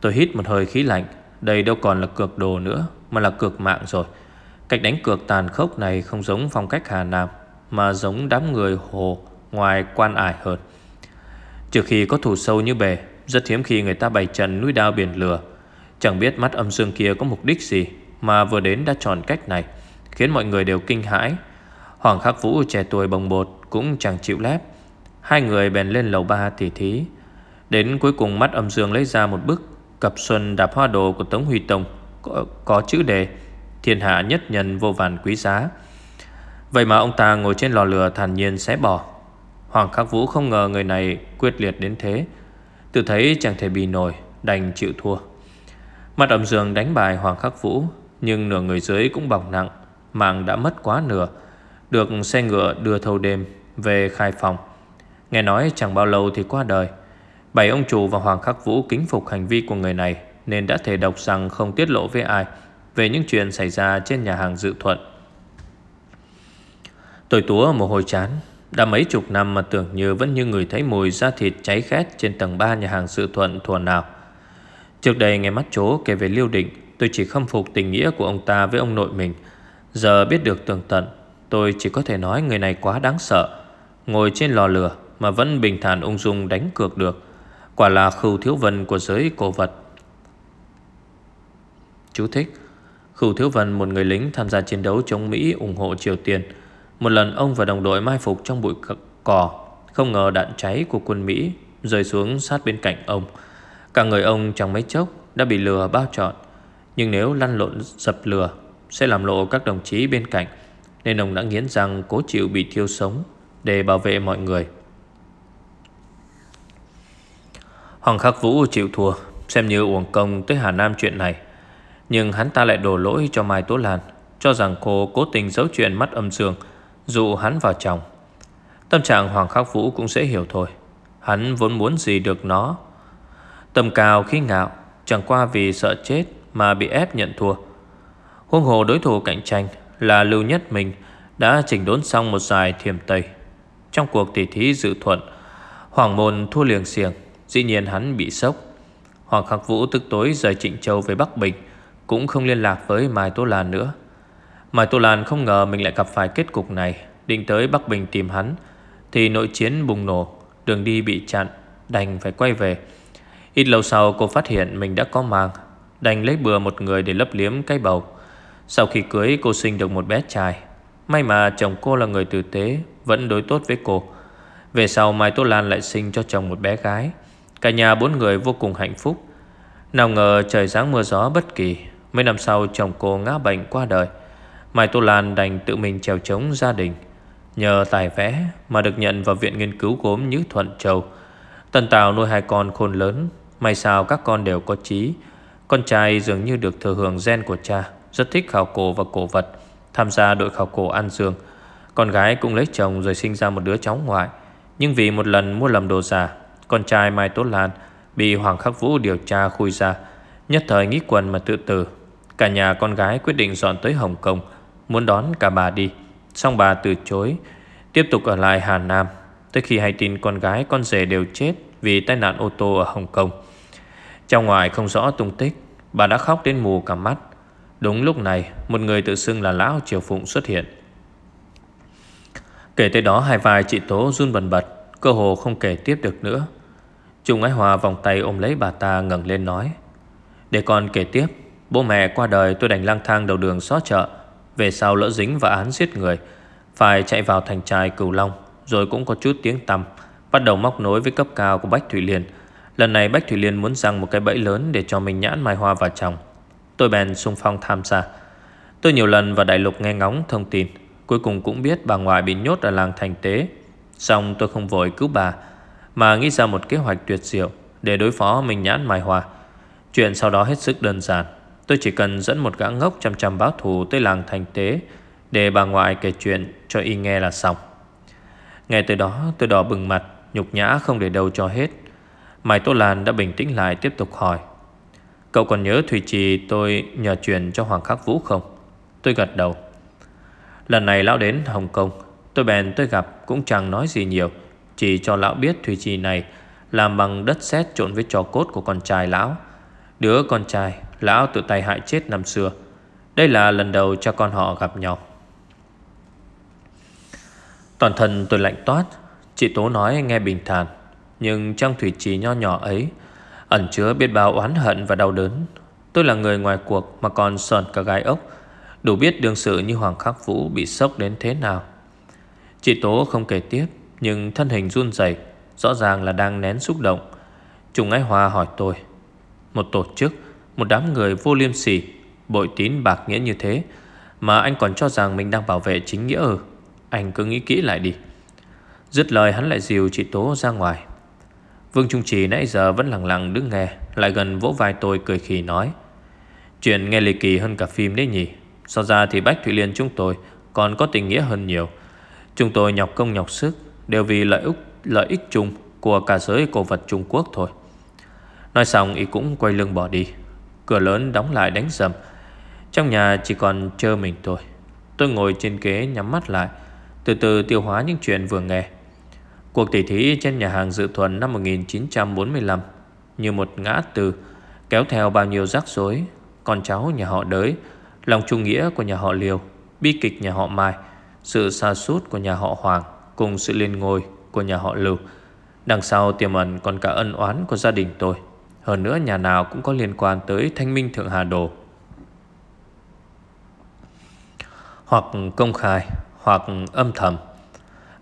Tôi hít một hơi khí lạnh, Đây đâu còn là cược đồ nữa, Mà là cược mạng rồi. Cách đánh cược tàn khốc này không giống phong cách Hà Nam, Mà giống đám người hồ Ngoài quan ải hơn. Trừ khi có thù sâu như bề Rất hiếm khi người ta bày trận núi đao biển lửa. Chẳng biết mắt âm dương kia có mục đích gì Mà vừa đến đã chọn cách này Khiến mọi người đều kinh hãi. Hoàng Khắc Vũ trẻ tuổi bồng bột Cũng chẳng chịu lép. Hai người bèn lên lầu ba tỉ thí. Đến cuối cùng mắt âm dương lấy ra một bức Cập xuân đạp hoa đồ của Tống Huy Tông có, có chữ đề Thiên hạ nhất nhân vô vàn quý giá. Vậy mà ông ta ngồi trên lò lửa thản nhiên xé bỏ. Hoàng Khắc Vũ không ngờ người này quyết liệt đến thế. Tự thấy chẳng thể bị nổi, Đành chịu thua. Mặt ẩm giường đánh bài Hoàng Khắc Vũ, Nhưng nửa người dưới cũng bỏng nặng, Mạng đã mất quá nửa, Được xe ngựa đưa thâu đêm Về khai phòng. Nghe nói chẳng bao lâu thì qua đời. Bảy ông chủ và Hoàng Khắc Vũ kính phục hành vi của người này, Nên đã thể độc rằng không tiết lộ với ai Về những chuyện xảy ra trên nhà hàng dự thuận. Tôi túa mồ hôi chán. Đã mấy chục năm mà tưởng như vẫn như người thấy mùi da thịt cháy khét Trên tầng 3 nhà hàng sự thuận thuở nào. Trước đây nghe mắt chố kể về Liêu Định, Tôi chỉ khâm phục tình nghĩa của ông ta với ông nội mình. Giờ biết được tường tận, Tôi chỉ có thể nói người này quá đáng sợ. Ngồi trên lò lửa Mà vẫn bình thản ung dung đánh cược được. Quả là khưu thiếu vân của giới cổ vật. Chú thích, Khưu thiếu vân một người lính tham gia chiến đấu chống Mỹ ủng hộ Triều Tiên. Một lần ông và đồng đội mai phục trong bụi cỏ. Không ngờ đạn cháy của quân Mỹ Rơi xuống sát bên cạnh ông. Cả người ông trong mấy chốc Đã bị lừa bao trọn. Nhưng nếu lăn lộn dập lừa Sẽ làm lộ các đồng chí bên cạnh. Nên ông đã nghiến rằng cố chịu bị thiêu sống Để bảo vệ mọi người. Hoàng Khắc Vũ chịu thua, Xem như uổng công tới Hà Nam chuyện này. Nhưng hắn ta lại đổ lỗi cho Mai Tố Lan, Cho rằng cô cố tình giấu chuyện mắt âm dương. Dụ hắn vào chồng Tâm trạng Hoàng Khắc Vũ cũng dễ hiểu thôi. Hắn vốn muốn gì được nó? Tầm cao khí ngạo, Chẳng qua vì sợ chết Mà bị ép nhận thua. Huông hồ đối thủ cạnh tranh Là Lưu Nhất Mình Đã chỉnh đốn xong một dài thiềm Tây. Trong cuộc tỷ thí dự thuận, Hoàng môn thua liền xiềng, Dĩ nhiên hắn bị sốc. Hoàng Khắc Vũ tức tối rời Trịnh Châu về Bắc Bình, Cũng không liên lạc với Mai tố Lan nữa. Mai Tô Lan không ngờ mình lại gặp phải kết cục này. Định tới Bắc Bình tìm hắn, Thì nội chiến bùng nổ, Đường đi bị chặn, Đành phải quay về. Ít lâu sau, cô phát hiện mình đã có mang Đành lấy bừa một người để lấp liếm cái bầu. Sau khi cưới, cô sinh được một bé trai. May mà chồng cô là người tử tế, Vẫn đối tốt với cô. Về sau, Mai Tô Lan lại sinh cho chồng một bé gái. Cả nhà bốn người vô cùng hạnh phúc. Nào ngờ trời sáng mưa gió bất kỳ, Mấy năm sau chồng cô ngã bệnh qua đời. Mai Tô Lan đành tự mình trèo chống gia đình. Nhờ tài vẽ mà được nhận vào Viện Nghiên cứu gốm như Thuận Châu. Tần Tào nuôi hai con khôn lớn. May sao các con đều có trí. Con trai dường như được thừa hưởng gen của cha. Rất thích khảo cổ và cổ vật. Tham gia đội khảo cổ An Dương. Con gái cũng lấy chồng rồi sinh ra một đứa cháu ngoại. Nhưng vì một lần mua lầm đồ giả, Con trai Mai Tốt Lan Bị Hoàng Khắc Vũ điều tra khui ra. Nhất thời nghĩ quần mà tự tử. Cả nhà con gái quyết định dọn tới Hồng Kông. Muốn đón cả bà đi. Xong bà từ chối. Tiếp tục ở lại Hà Nam. Tới khi hay tin con gái, con rể đều chết Vì tai nạn ô tô ở Hồng Kông. Trong ngoài không rõ tung tích, Bà đã khóc đến mù cả mắt. Đúng lúc này, Một người tự xưng là Lão Triều Phụng xuất hiện. Kể tới đó, hai vai chị Tố run bần bật, Cơ hồ không kể tiếp được nữa. Trung Ái Hòa vòng tay ôm lấy bà ta ngẩng lên nói, Để con kể tiếp, Bố mẹ qua đời tôi đành lang thang đầu đường xó chợ. Về sau lỡ dính và án giết người, Phải chạy vào thành trại Cửu Long, Rồi cũng có chút tiếng tăm, Bắt đầu móc nối với cấp cao của Bách Thủy Liên. Lần này Bách Thủy Liên muốn răng một cái bẫy lớn Để cho mình nhãn mai hoa vào chồng. Tôi bèn xung phong tham gia. Tôi nhiều lần vào đại lục nghe ngóng, thông tin. Cuối cùng cũng biết bà ngoại bị nhốt ở làng thành tế. Xong tôi không vội cứu bà, Mà nghĩ ra một kế hoạch tuyệt diệu Để đối phó mình nhãn mai hoa. Chuyện sau đó hết sức đơn giản. Tôi chỉ cần dẫn một gã ngốc chăm chăm báo thù tới làng thành tế Để bà ngoại kể chuyện cho y nghe là xong. Ngay từ đó, tôi đỏ bừng mặt, Nhục nhã không để đâu cho hết. Mai Tô Lan đã bình tĩnh lại, tiếp tục hỏi. Cậu còn nhớ Thủy Trì tôi nhờ truyền cho Hoàng Khắc Vũ không? Tôi gật đầu. Lần này lão đến Hồng Kông, Tôi bèn tôi gặp, cũng chẳng nói gì nhiều. Chỉ cho lão biết Thủy Trì này Làm bằng đất sét trộn với trò cốt của con trai lão. Đứa con trai, Lão tự tay hại chết năm xưa. Đây là lần đầu cho con họ gặp nhau. Toàn thân tôi lạnh toát, Chị Tố nói nghe bình thản, Nhưng trong thủy trì nho nhỏ ấy Ẩn chứa biết bao oán hận và đau đớn. Tôi là người ngoài cuộc Mà còn sờn cả gai ốc, Đủ biết đương sự như Hoàng Khắc Vũ Bị sốc đến thế nào. Chị Tố không kể tiếp, Nhưng thân hình run rẩy, Rõ ràng là đang nén xúc động. Trùng Ái Hoa hỏi tôi một tổ chức Một đám người vô liêm sỉ Bội tín bạc nghĩa như thế Mà anh còn cho rằng mình đang bảo vệ chính nghĩa ở, Anh cứ nghĩ kỹ lại đi. Dứt lời hắn lại dìu chị Tố ra ngoài. Vương Trung Trì nãy giờ vẫn lặng lặng đứng nghe Lại gần vỗ vai tôi cười khì nói Chuyện nghe lì kỳ hơn cả phim đấy nhỉ. So ra thì Bách Thủy Liên chúng tôi Còn có tình nghĩa hơn nhiều. Chúng tôi nhọc công nhọc sức Đều vì lợi ích, lợi ích chung Của cả giới cổ vật Trung Quốc thôi. Nói xong, y cũng quay lưng bỏ đi. Cửa lớn đóng lại đánh sầm. Trong nhà chỉ còn chơ mình thôi. Tôi ngồi trên ghế nhắm mắt lại, Từ từ tiêu hóa những chuyện vừa nghe. Cuộc tỷ thí trên nhà hàng dự thuần năm 1945 Như một ngã từ, Kéo theo bao nhiêu rắc rối. Con cháu nhà họ đới, Lòng trung nghĩa của nhà họ Liều, Bi kịch nhà họ Mai, Sự xa sút của nhà họ Hoàng, Cùng sự liên ngôi của nhà họ Lưu. Đằng sau tiềm ẩn còn cả ân oán của gia đình tôi. Hơn nữa, nhà nào cũng có liên quan tới Thanh Minh Thượng Hà Đồ. Hoặc công khai, Hoặc âm thầm.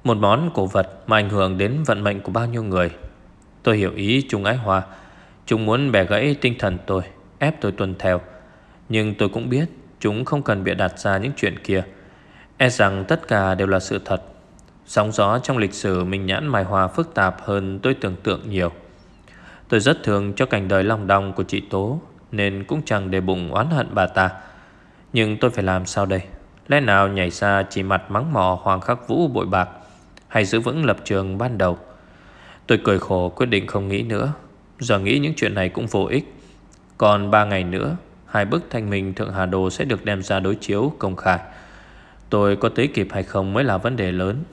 Một món cổ vật mà ảnh hưởng đến vận mệnh của bao nhiêu người. Tôi hiểu ý Trung Ái Hoa. Chúng muốn bẻ gãy tinh thần tôi, Ép tôi tuân theo. Nhưng tôi cũng biết Chúng không cần bịa đặt ra những chuyện kia. E rằng tất cả đều là sự thật. Sóng gió trong lịch sử Minh nhãn mài hòa phức tạp hơn tôi tưởng tượng nhiều. Tôi rất thương cho cảnh đời lòng đong của chị Tố, Nên cũng chẳng để bụng oán hận bà ta. Nhưng tôi phải làm sao đây? Lẽ nào nhảy ra chỉ mặt mắng mò Hoàng khắc vũ bội bạc, Hay giữ vững lập trường ban đầu? Tôi cười khổ quyết định không nghĩ nữa. Giờ nghĩ những chuyện này cũng vô ích. Còn 3 ngày nữa, Hai bức thanh minh Thượng Hà Đồ sẽ được đem ra đối chiếu, công khai. Tôi có tới kịp hay không mới là vấn đề lớn.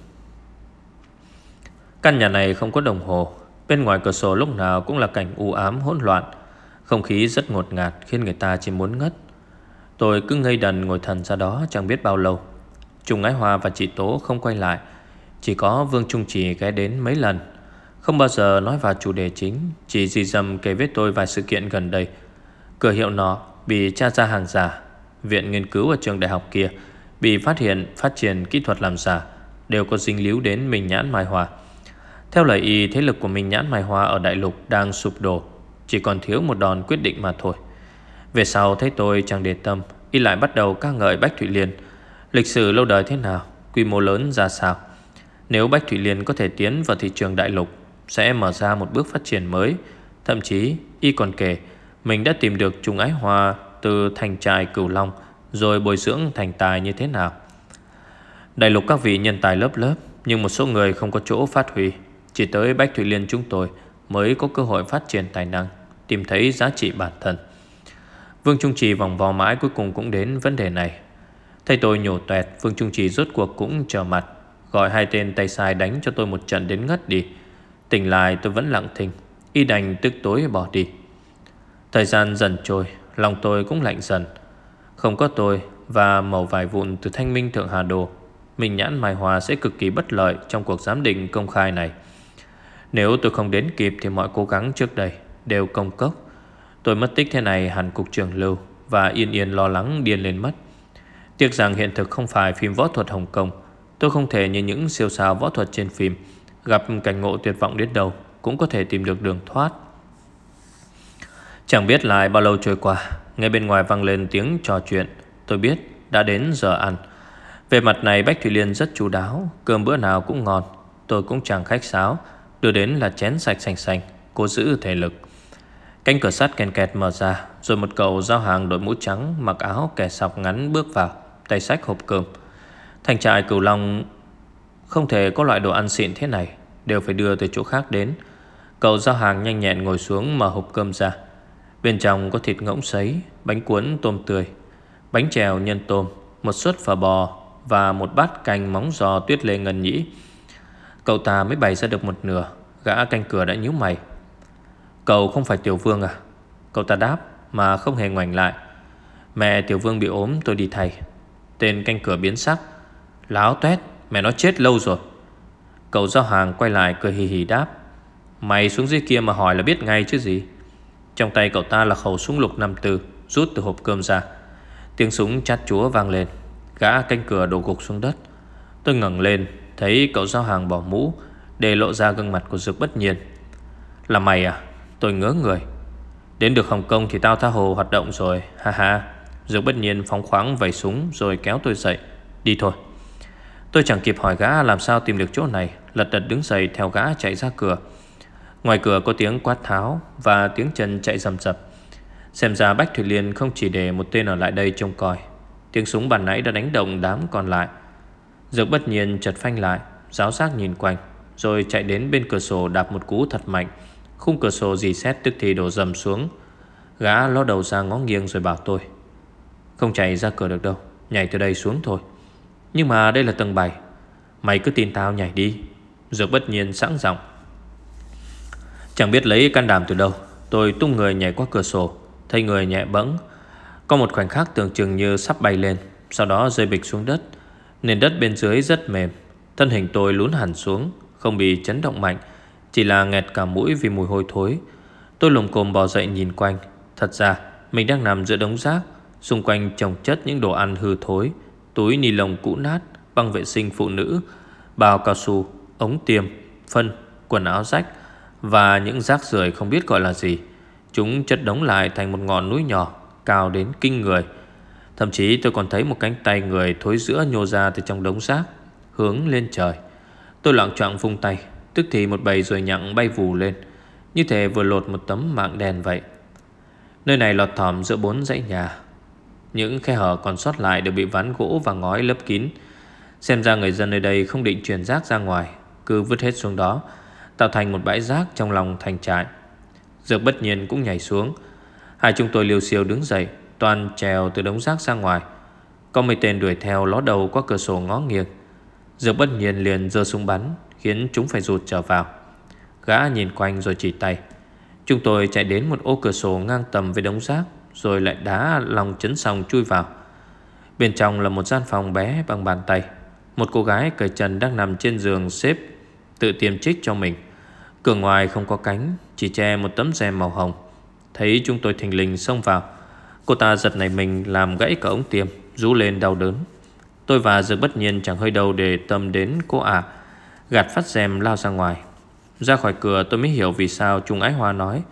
Căn nhà này không có đồng hồ. Bên ngoài cửa sổ lúc nào cũng là cảnh u ám, hỗn loạn. Không khí rất ngột ngạt khiến người ta chỉ muốn ngất. Tôi cứ ngây đần ngồi thần ra đó chẳng biết bao lâu. Trung Ái Hoa và chị Tố không quay lại. Chỉ có Vương Trung Trì ghé đến mấy lần. Không bao giờ nói vào chủ đề chính, Chỉ dì dầm kể với tôi vài sự kiện gần đây. Cửa hiệu nó bị tra ra hàng giả. Viện nghiên cứu ở trường đại học kia Bị phát hiện, phát triển kỹ thuật làm giả. Đều có dính líu đến mình Nhãn Mai Hòa theo lời y, Thế lực của Minh Nhãn Mai Hòa ở đại lục đang sụp đổ. Chỉ còn thiếu một đòn quyết định mà thôi. Về sau, thấy tôi chẳng để tâm, Y lại bắt đầu ca ngợi Bách Thụy Liên. Lịch sử lâu đời thế nào, Quy mô lớn ra sao? Nếu Bách Thụy Liên có thể tiến vào thị trường đại lục, Sẽ mở ra một bước phát triển mới. Thậm chí, Y còn kể, Mình đã tìm được Trung Ái Hoa Từ thành trại Cửu Long, Rồi bồi dưỡng thành tài như thế nào? Đại lục các vị nhân tài lớp lớp, Nhưng một số người không có chỗ phát huy. Chỉ tới Bách Thụy Liên chúng tôi Mới có cơ hội phát triển tài năng, Tìm thấy giá trị bản thân. Vương Trung Trì vòng vò mãi cuối cùng cũng đến vấn đề này. Thầy tôi nhổ tuẹt Vương Trung Trì rốt cuộc cũng trở mặt, Gọi hai tên tay sai đánh cho tôi một trận đến ngất đi. Tỉnh lại tôi vẫn lặng thinh, Y đành tức tối bỏ đi. Thời gian dần trôi, Lòng tôi cũng lạnh dần. Không có tôi và màu vài vụn từ thanh minh thượng Hà Đồ Mình nhãn Mai Hòa sẽ cực kỳ bất lợi Trong cuộc giám định công khai này. Nếu tôi không đến kịp Thì mọi cố gắng trước đây đều công cốc. Tôi mất tích thế này hẳn cục trường lưu Và yên yên lo lắng điên lên mất. Tiếc rằng hiện thực không phải phim võ thuật Hồng Kông. Tôi không thể như những siêu sao võ thuật trên phim. Gặp cảnh ngộ tuyệt vọng đến đâu Cũng có thể tìm được đường thoát. Chẳng biết lại bao lâu trôi qua, Ngay bên ngoài vang lên tiếng trò chuyện. Tôi biết đã đến giờ ăn. Về mặt này Bách Thủy Liên rất chú đáo, Cơm bữa nào cũng ngon. Tôi cũng chẳng khách sáo Đưa đến là chén sạch xanh xanh cô giữ thể lực. Cánh cửa sắt kèn kẹt mở ra, Rồi một cậu giao hàng đội mũ trắng Mặc áo kẻ sọc ngắn bước vào, Tay sách hộp cơm. Thành trại cửu long Không thể có loại đồ ăn xịn thế này, Đều phải đưa từ chỗ khác đến. Cậu giao hàng nhanh nhẹn ngồi xuống mở hộp cơm ra. Bên trong có thịt ngỗng sấy, Bánh cuốn tôm tươi, Bánh trèo nhân tôm, Một suất phở bò Và một bát canh móng giò tuyết lê ngân nhĩ. Cậu ta mới bày ra được một nửa Gã canh cửa đã nhíu mày. Cậu không phải Tiểu Vương à? Cậu ta đáp, mà không hề ngoảnh lại. Mẹ Tiểu Vương bị ốm, tôi đi thay. Tên canh cửa biến sắc. Láo tuét, mẹ nó chết lâu rồi. Cậu giao hàng quay lại cười hì hì đáp. Mày xuống dưới kia mà hỏi là biết ngay chứ gì? Trong tay cậu ta là khẩu súng lục 54 Rút từ hộp cơm ra. Tiếng súng chát chúa vang lên. Gã canh cửa đổ gục xuống đất. Tôi ngẩng lên, Thấy cậu giao hàng bỏ mũ. Để lộ ra gương mặt của Dược bất nhiên. Là mày à? Tôi ngớ người. Đến được Hồng Kông thì tao tha hồ hoạt động rồi. Ha ha. Dược bất nhiên phóng khoáng vẩy súng Rồi kéo tôi dậy. Đi thôi. Tôi chẳng kịp hỏi gã làm sao tìm được chỗ này. Lật đật đứng dậy theo gã chạy ra cửa. Ngoài cửa có tiếng quát tháo Và tiếng chân chạy rầm rập. Xem ra Bách Thủy Liên không chỉ để một tên ở lại đây trông coi. Tiếng súng bàn nãy đã đánh động đám còn lại. Dược bất nhiên chật phanh lại, Giáo giác nhìn quanh. Rồi chạy đến bên cửa sổ đạp một cú thật mạnh. Khung cửa sổ dì xét tức thì đổ dầm xuống. Gã ló đầu ra ngó nghiêng rồi bảo tôi, Không chạy ra cửa được đâu, Nhảy từ đây xuống thôi. Nhưng mà đây là tầng 7 Mày cứ tin tao nhảy đi. Dược bất nhiên sẵn giọng, Chẳng biết lấy can đảm từ đâu, Tôi tung người nhảy qua cửa sổ, Thấy người nhẹ bẫng. Có một khoảnh khắc tưởng chừng như sắp bay lên, Sau đó rơi bịch xuống đất, Nền đất bên dưới rất mềm, Thân hình tôi lún hẳn xuống. Không bị chấn động mạnh Chỉ là nghẹt cả mũi vì mùi hôi thối. Tôi lồng cồm bò dậy nhìn quanh. Thật ra mình đang nằm giữa đống rác Xung quanh trồng chất những đồ ăn hư thối Túi ni lông cũ nát Băng vệ sinh phụ nữ Bao cao su, ống tiêm, phân, quần áo rách Và những rác rưởi không biết gọi là gì. Chúng chất đống lại thành một ngọn núi nhỏ Cao đến kinh người. Thậm chí tôi còn thấy một cánh tay người thối giữa nhô ra từ trong đống rác Hướng lên trời. Tôi loạn trọng vung tay, Tức thì một bầy rồi nhặng bay vù lên, Như thể vừa lột một tấm mạng đèn vậy. Nơi này lọt thỏm giữa bốn dãy nhà. Những khe hở còn sót lại Đều bị ván gỗ và ngói lấp kín. Xem ra người dân nơi đây không định chuyển rác ra ngoài, Cứ vứt hết xuống đó, Tạo thành một bãi rác trong lòng thành trại. Dược bất nhiên cũng nhảy xuống. Hai chúng tôi liều siêu đứng dậy, Toàn trèo từ đống rác ra ngoài. Có mấy tên đuổi theo ló đầu qua cửa sổ ngó nghiêng. Dược bất nhiên liền giơ súng bắn, Khiến chúng phải rụt trở vào. Gã nhìn quanh rồi chỉ tay. Chúng tôi chạy đến một ô cửa sổ ngang tầm với đống rác, Rồi lại đá lòng chấn sòng chui vào. Bên trong là một gian phòng bé bằng bàn tay. Một cô gái cởi trần đang nằm trên giường xếp, Tự tiêm trích cho mình. Cửa ngoài không có cánh, Chỉ che một tấm rèm màu hồng. Thấy chúng tôi thình lình xông vào, Cô ta giật này mình làm gãy cả ống tiêm, Rú lên đau đớn. Tôi và Dược bất nhiên chẳng hơi đâu để tâm đến cô ả Gạt phát rèm lao ra ngoài. Ra khỏi cửa tôi mới hiểu vì sao Trung Ái Hoa nói,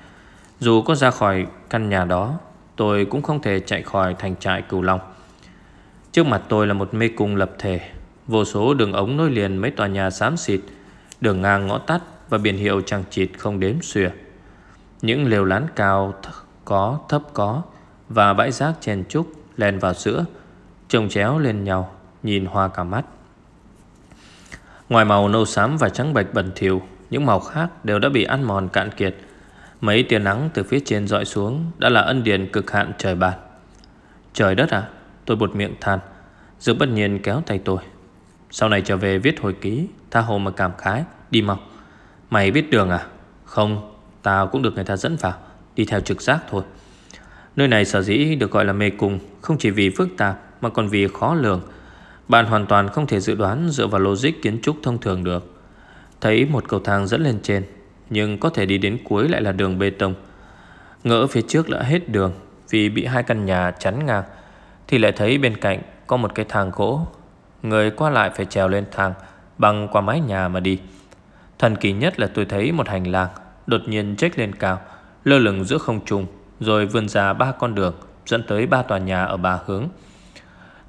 Dù có ra khỏi căn nhà đó, Tôi cũng không thể chạy khỏi thành trại cửu long. Trước mặt tôi là một mê cung lập thể, Vô số đường ống nối liền mấy tòa nhà xám xịt, Đường ngang ngõ tắt Và biển hiệu trang chịt không đếm xuể Những lều lán cao có, thấp có Và bãi rác chen trúc len vào giữa, Trồng chéo lên nhau. Nhìn hoa cả mắt. Ngoài màu nâu xám và trắng bạch bẩn thỉu, Những màu khác đều đã bị ăn mòn cạn kiệt. Mấy tia nắng từ phía trên dọi xuống Đã là ân điển cực hạn trời bàn. Trời đất à Tôi bột miệng than Dược bất nhiên kéo tay tôi. Sau này trở về viết hồi ký, Tha hồ mà cảm khái, Đi mau. Mày biết đường à? Không Tao cũng được người ta dẫn vào, Đi theo trực giác thôi. Nơi này sở dĩ được gọi là mê cung, Không chỉ vì phức tạp Mà còn vì khó lường. Bạn hoàn toàn không thể dự đoán Dựa vào logic kiến trúc thông thường được. Thấy một cầu thang dẫn lên trên, Nhưng có thể đi đến cuối lại là đường bê tông. Ngỡ phía trước là hết đường, Vì bị hai căn nhà chắn ngang, Thì lại thấy bên cạnh có một cái thang gỗ. Người qua lại phải trèo lên thang, bằng qua mái nhà mà đi. Thần kỳ nhất là tôi thấy một hành lang Đột nhiên trách lên cao, Lơ lửng giữa không trung, Rồi vươn ra ba con đường, Dẫn tới ba tòa nhà ở ba hướng.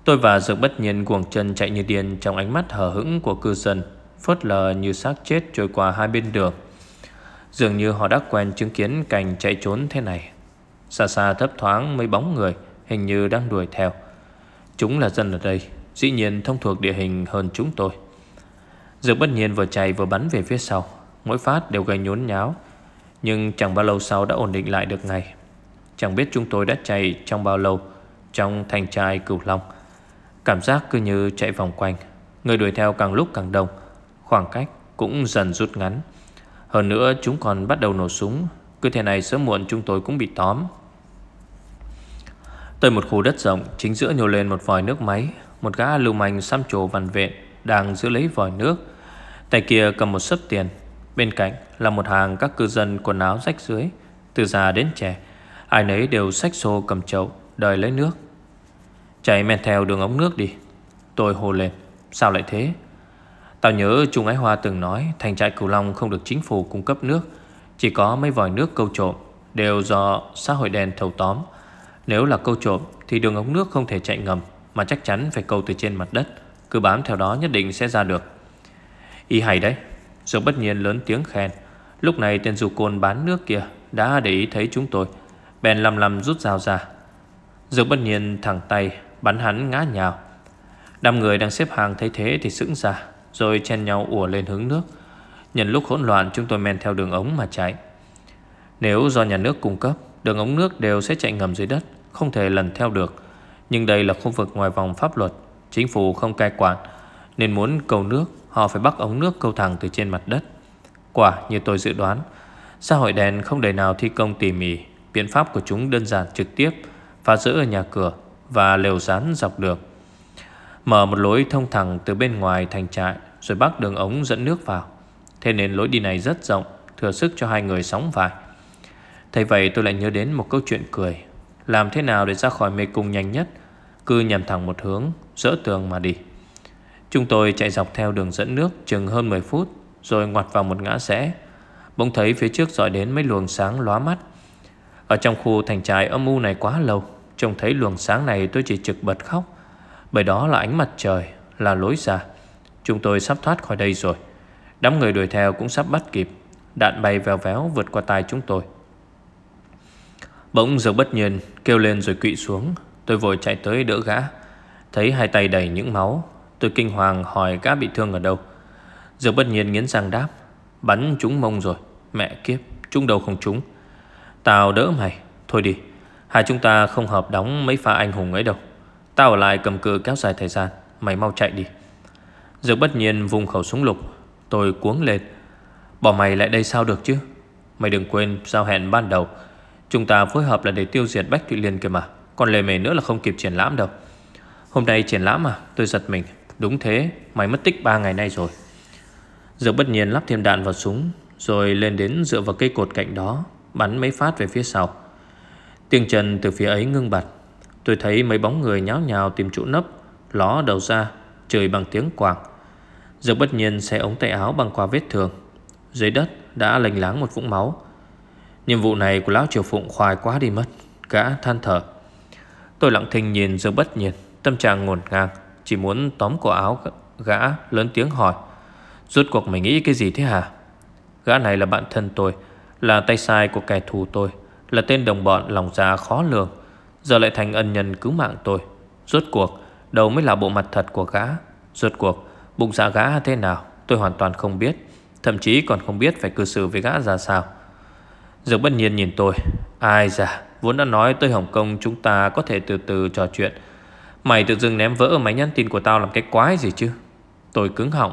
Tôi và Dược bất nhiên cuồng chân chạy như điên Trong ánh mắt hờ hững của cư dân, Phớt lờ như xác chết trôi qua hai bên đường. Dường như họ đã quen chứng kiến cảnh chạy trốn thế này. Xa xa thấp thoáng mấy bóng người Hình như đang đuổi theo. Chúng là dân ở đây, Dĩ nhiên thông thuộc địa hình hơn chúng tôi. Dược bất nhiên vừa chạy vừa bắn về phía sau, Mỗi phát đều gây nhốn nháo. Nhưng chẳng bao lâu sau đã ổn định lại được ngay. Chẳng biết chúng tôi đã chạy trong bao lâu, Trong thành trai cửu long. Cảm giác cứ như chạy vòng quanh. Người đuổi theo càng lúc càng đông. Khoảng cách cũng dần rút ngắn. Hơn nữa, chúng còn bắt đầu nổ súng. Cứ thế này sớm muộn chúng tôi cũng bị tóm. Tới một khu đất rộng, Chính giữa nhô lên một vòi nước máy. Một gã lưu manh xăm trổ vằn vện Đang giữ lấy vòi nước. Tay kia cầm một sấp tiền. Bên cạnh là một hàng các cư dân quần áo rách dưới Từ già đến trẻ, Ai nấy đều sách xô cầm chậu Đợi lấy nước. Chạy men theo đường ống nước đi. Tôi hô lên. Sao lại thế? Tao nhớ Trung Ái Hoa từng nói Thành trại Cửu Long không được chính phủ cung cấp nước, Chỉ có mấy vòi nước câu trộm Đều do xã hội đen thầu tóm. Nếu là câu trộm Thì đường ống nước không thể chạy ngầm, Mà chắc chắn phải câu từ trên mặt đất. Cứ bám theo đó nhất định sẽ ra được. Ý hay đấy. Rồi bất nhiên lớn tiếng khen. Lúc này tên dù côn bán nước kia Đã để ý thấy chúng tôi, Bèn lầm lầm rút dao ra. Dược bất nhiên thẳng tay Bắn hắn ngã nhào. Đám người đang xếp hàng thấy thế thì sững ra Rồi chen nhau ùa lên hướng nước. Nhân lúc hỗn loạn, chúng tôi men theo đường ống mà chạy. Nếu do nhà nước cung cấp, Đường ống nước đều sẽ chạy ngầm dưới đất, Không thể lần theo được. Nhưng đây là khu vực ngoài vòng pháp luật, Chính phủ không cai quản, Nên muốn cầu nước, Họ phải bắt ống nước câu thẳng từ trên mặt đất. Quả như tôi dự đoán, Xã hội đèn không đời nào thi công tỉ mỉ, Biện pháp của chúng đơn giản trực tiếp, Phá rỡ nhà cửa và lều rán dọc đường. Mở một lối thông thẳng từ bên ngoài thành trại, Rồi bắc đường ống dẫn nước vào. Thế nên lối đi này rất rộng, Thừa sức cho hai người sóng vai. Thấy vậy tôi lại nhớ đến một câu chuyện cười. Làm thế nào để ra khỏi mê cung nhanh nhất? Cứ nhằm thẳng một hướng, Dỡ tường mà đi. Chúng tôi chạy dọc theo đường dẫn nước Chừng hơn 10 phút, Rồi ngoặt vào một ngã rẽ. Bỗng thấy phía trước dọi đến mấy luồng sáng lóa mắt. Ở trong khu thành trại âm u này quá lâu Trông thấy luồng sáng này tôi chỉ trực bật khóc. Bởi đó là ánh mặt trời, Là lối ra. Chúng tôi sắp thoát khỏi đây rồi. Đám người đuổi theo cũng sắp bắt kịp. Đạn bay vèo véo vượt qua tay chúng tôi. Bỗng giờ bất nhiên Kêu lên rồi quỵ xuống. Tôi vội chạy tới đỡ gã. Thấy hai tay đầy những máu, Tôi kinh hoàng hỏi gã bị thương ở đâu. Giờ bất nhiên nghiến răng đáp, Bắn trúng mông rồi. Mẹ kiếp, Trúng đâu không trúng? Tao đỡ mày. Thôi đi. Hai chúng ta không hợp đóng mấy pha anh hùng ấy đâu. Tao ở lại cầm cự kéo dài thời gian, Mày mau chạy đi. Dược bất nhiên vùng khẩu súng lục, Tôi cuống lên. Bỏ mày lại đây sao được chứ? Mày đừng quên giao hẹn ban đầu. Chúng ta phối hợp là để tiêu diệt Bách Thụy Liên kìa mà. Còn lề mề nữa là không kịp triển lãm đâu. Hôm nay triển lãm à? Tôi giật mình. Đúng thế, Mày mất tích 3 ngày nay rồi. Dược bất nhiên lắp thêm đạn vào súng, Rồi lên đến dựa vào cây cột cạnh đó, Bắn mấy phát về phía sau. Tiếng chân từ phía ấy ngưng bặt. Tôi thấy mấy bóng người nháo nhào tìm chỗ nấp, Ló đầu ra Trời bằng tiếng quảng. Dược bất nhiên xe ống tay áo băng qua vết thương. Dưới đất đã lành láng một vũng máu. Nhiệm vụ này của Lão Triều Phụng khoai quá đi mất, Gã than thở. Tôi lặng thinh nhìn Dược bất nhiên, Tâm trạng ngổn ngang, Chỉ muốn tóm cổ áo gã lớn tiếng hỏi, Rốt cuộc mày nghĩ cái gì thế hả? Gã này là bạn thân tôi, Là tay sai của kẻ thù tôi. Là tên đồng bọn lòng dạ khó lường. Giờ lại thành ân nhân cứu mạng tôi. Rốt cuộc, đâu mới là bộ mặt thật của gã? Rốt cuộc, bụng dạ gã thế nào? Tôi hoàn toàn không biết. Thậm chí còn không biết phải cư xử với gã ra sao. Dược bất nhiên nhìn tôi. Ai da, Vốn đã nói tới Hồng Kông chúng ta có thể từ từ trò chuyện. Mày tự dưng ném vỡ máy nhắn tin của tao làm cái quái gì chứ? Tôi cứng họng.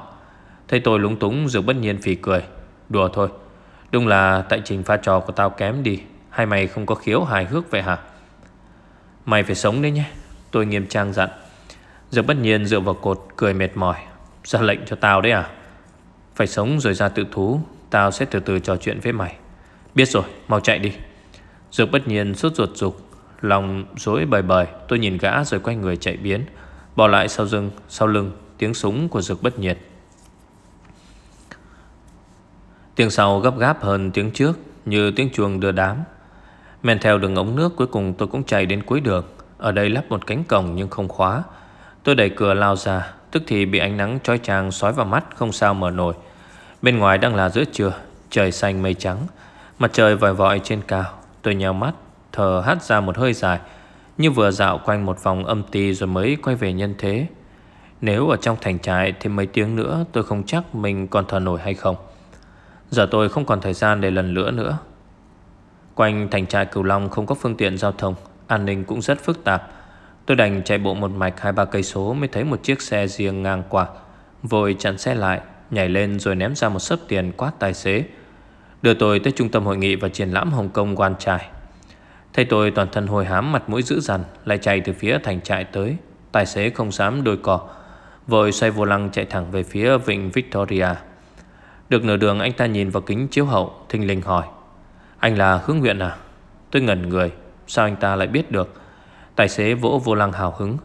Thấy tôi lúng túng, Dược bất nhiên phì cười. Đùa thôi. Đúng là tại trình pha trò của tao kém đi. Hay mày không có khiếu hài hước vậy hả? Mày phải sống đấy nhé Tôi nghiêm trang dặn. Dược bất nhiên dựa vào cột cười mệt mỏi. Ra lệnh cho tao đấy à? Phải sống rồi ra tự thú Tao sẽ từ từ trò chuyện với mày. Biết rồi mau chạy đi. Dược bất nhiên sốt ruột rục, Lòng rối bời bời. Tôi nhìn gã rồi quay người chạy biến Bỏ lại sau lưng Sau lưng tiếng súng của dược bất nhiệt Tiếng sau gấp gáp hơn tiếng trước Như tiếng chuông đưa đám. Men theo đường ống nước cuối cùng tôi cũng chạy đến cuối đường. Ở đây lắp một cánh cổng nhưng không khóa. Tôi đẩy cửa lao ra, Tức thì bị ánh nắng trói trang xói vào mắt, Không sao mở nổi. Bên ngoài đang là giữa trưa, Trời xanh mây trắng. Mặt trời vòi vọi trên cao. Tôi nhào mắt, Thở hắt ra một hơi dài. Như vừa dạo quanh một vòng âm ti Rồi mới quay về nhân thế. Nếu ở trong thành trại thì mấy tiếng nữa Tôi không chắc mình còn thở nổi hay không. Giờ tôi không còn thời gian để lần nữa nữa. Quanh thành trại Cửu Long không có phương tiện giao thông, An ninh cũng rất phức tạp. Tôi đành chạy bộ một mạch hai ba cây số Mới thấy một chiếc xe riêng ngang qua. Vội chặn xe lại, Nhảy lên rồi ném ra một sấp tiền quát tài xế. Đưa tôi tới trung tâm hội nghị Và triển lãm Hồng Kông quan trại Thấy tôi toàn thân hồi hám, mặt mũi dữ dằn, Lại chạy từ phía thành trại tới. Tài xế không dám đôi cò, Vội xoay vô lăng chạy thẳng về phía vịnh Victoria. Được nửa đường anh ta nhìn vào kính chiếu hậu, Thình lình hỏi anh là hướng nguyện à? Tôi ngẩn người, Sao anh ta lại biết được? Tài xế vỗ vô lăng hào hứng.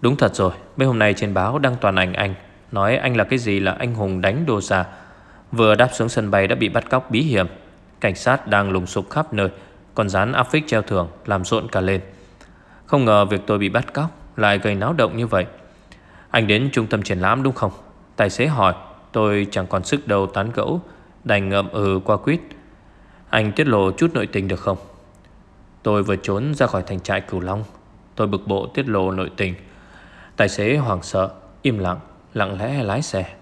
Đúng thật rồi, Mấy hôm nay trên báo đăng toàn ảnh anh, Nói anh là cái gì là anh hùng đánh đồ giả Vừa đáp xuống sân bay đã bị bắt cóc bí hiểm. Cảnh sát đang lùng sục khắp nơi, Còn dán áp phích treo thưởng, Làm rộn cả lên. Không ngờ việc tôi bị bắt cóc Lại gây náo động như vậy. Anh đến trung tâm triển lãm đúng không? Tài xế hỏi, Tôi chẳng còn sức đâu tán gẫu, Đành ngậm ừ qua quýt. Anh tiết lộ chút nội tình được không? Tôi vừa trốn ra khỏi thành trại Cửu Long. Tôi bực bộ tiết lộ nội tình. Tài xế hoảng sợ, Im lặng Lặng lẽ lái xe.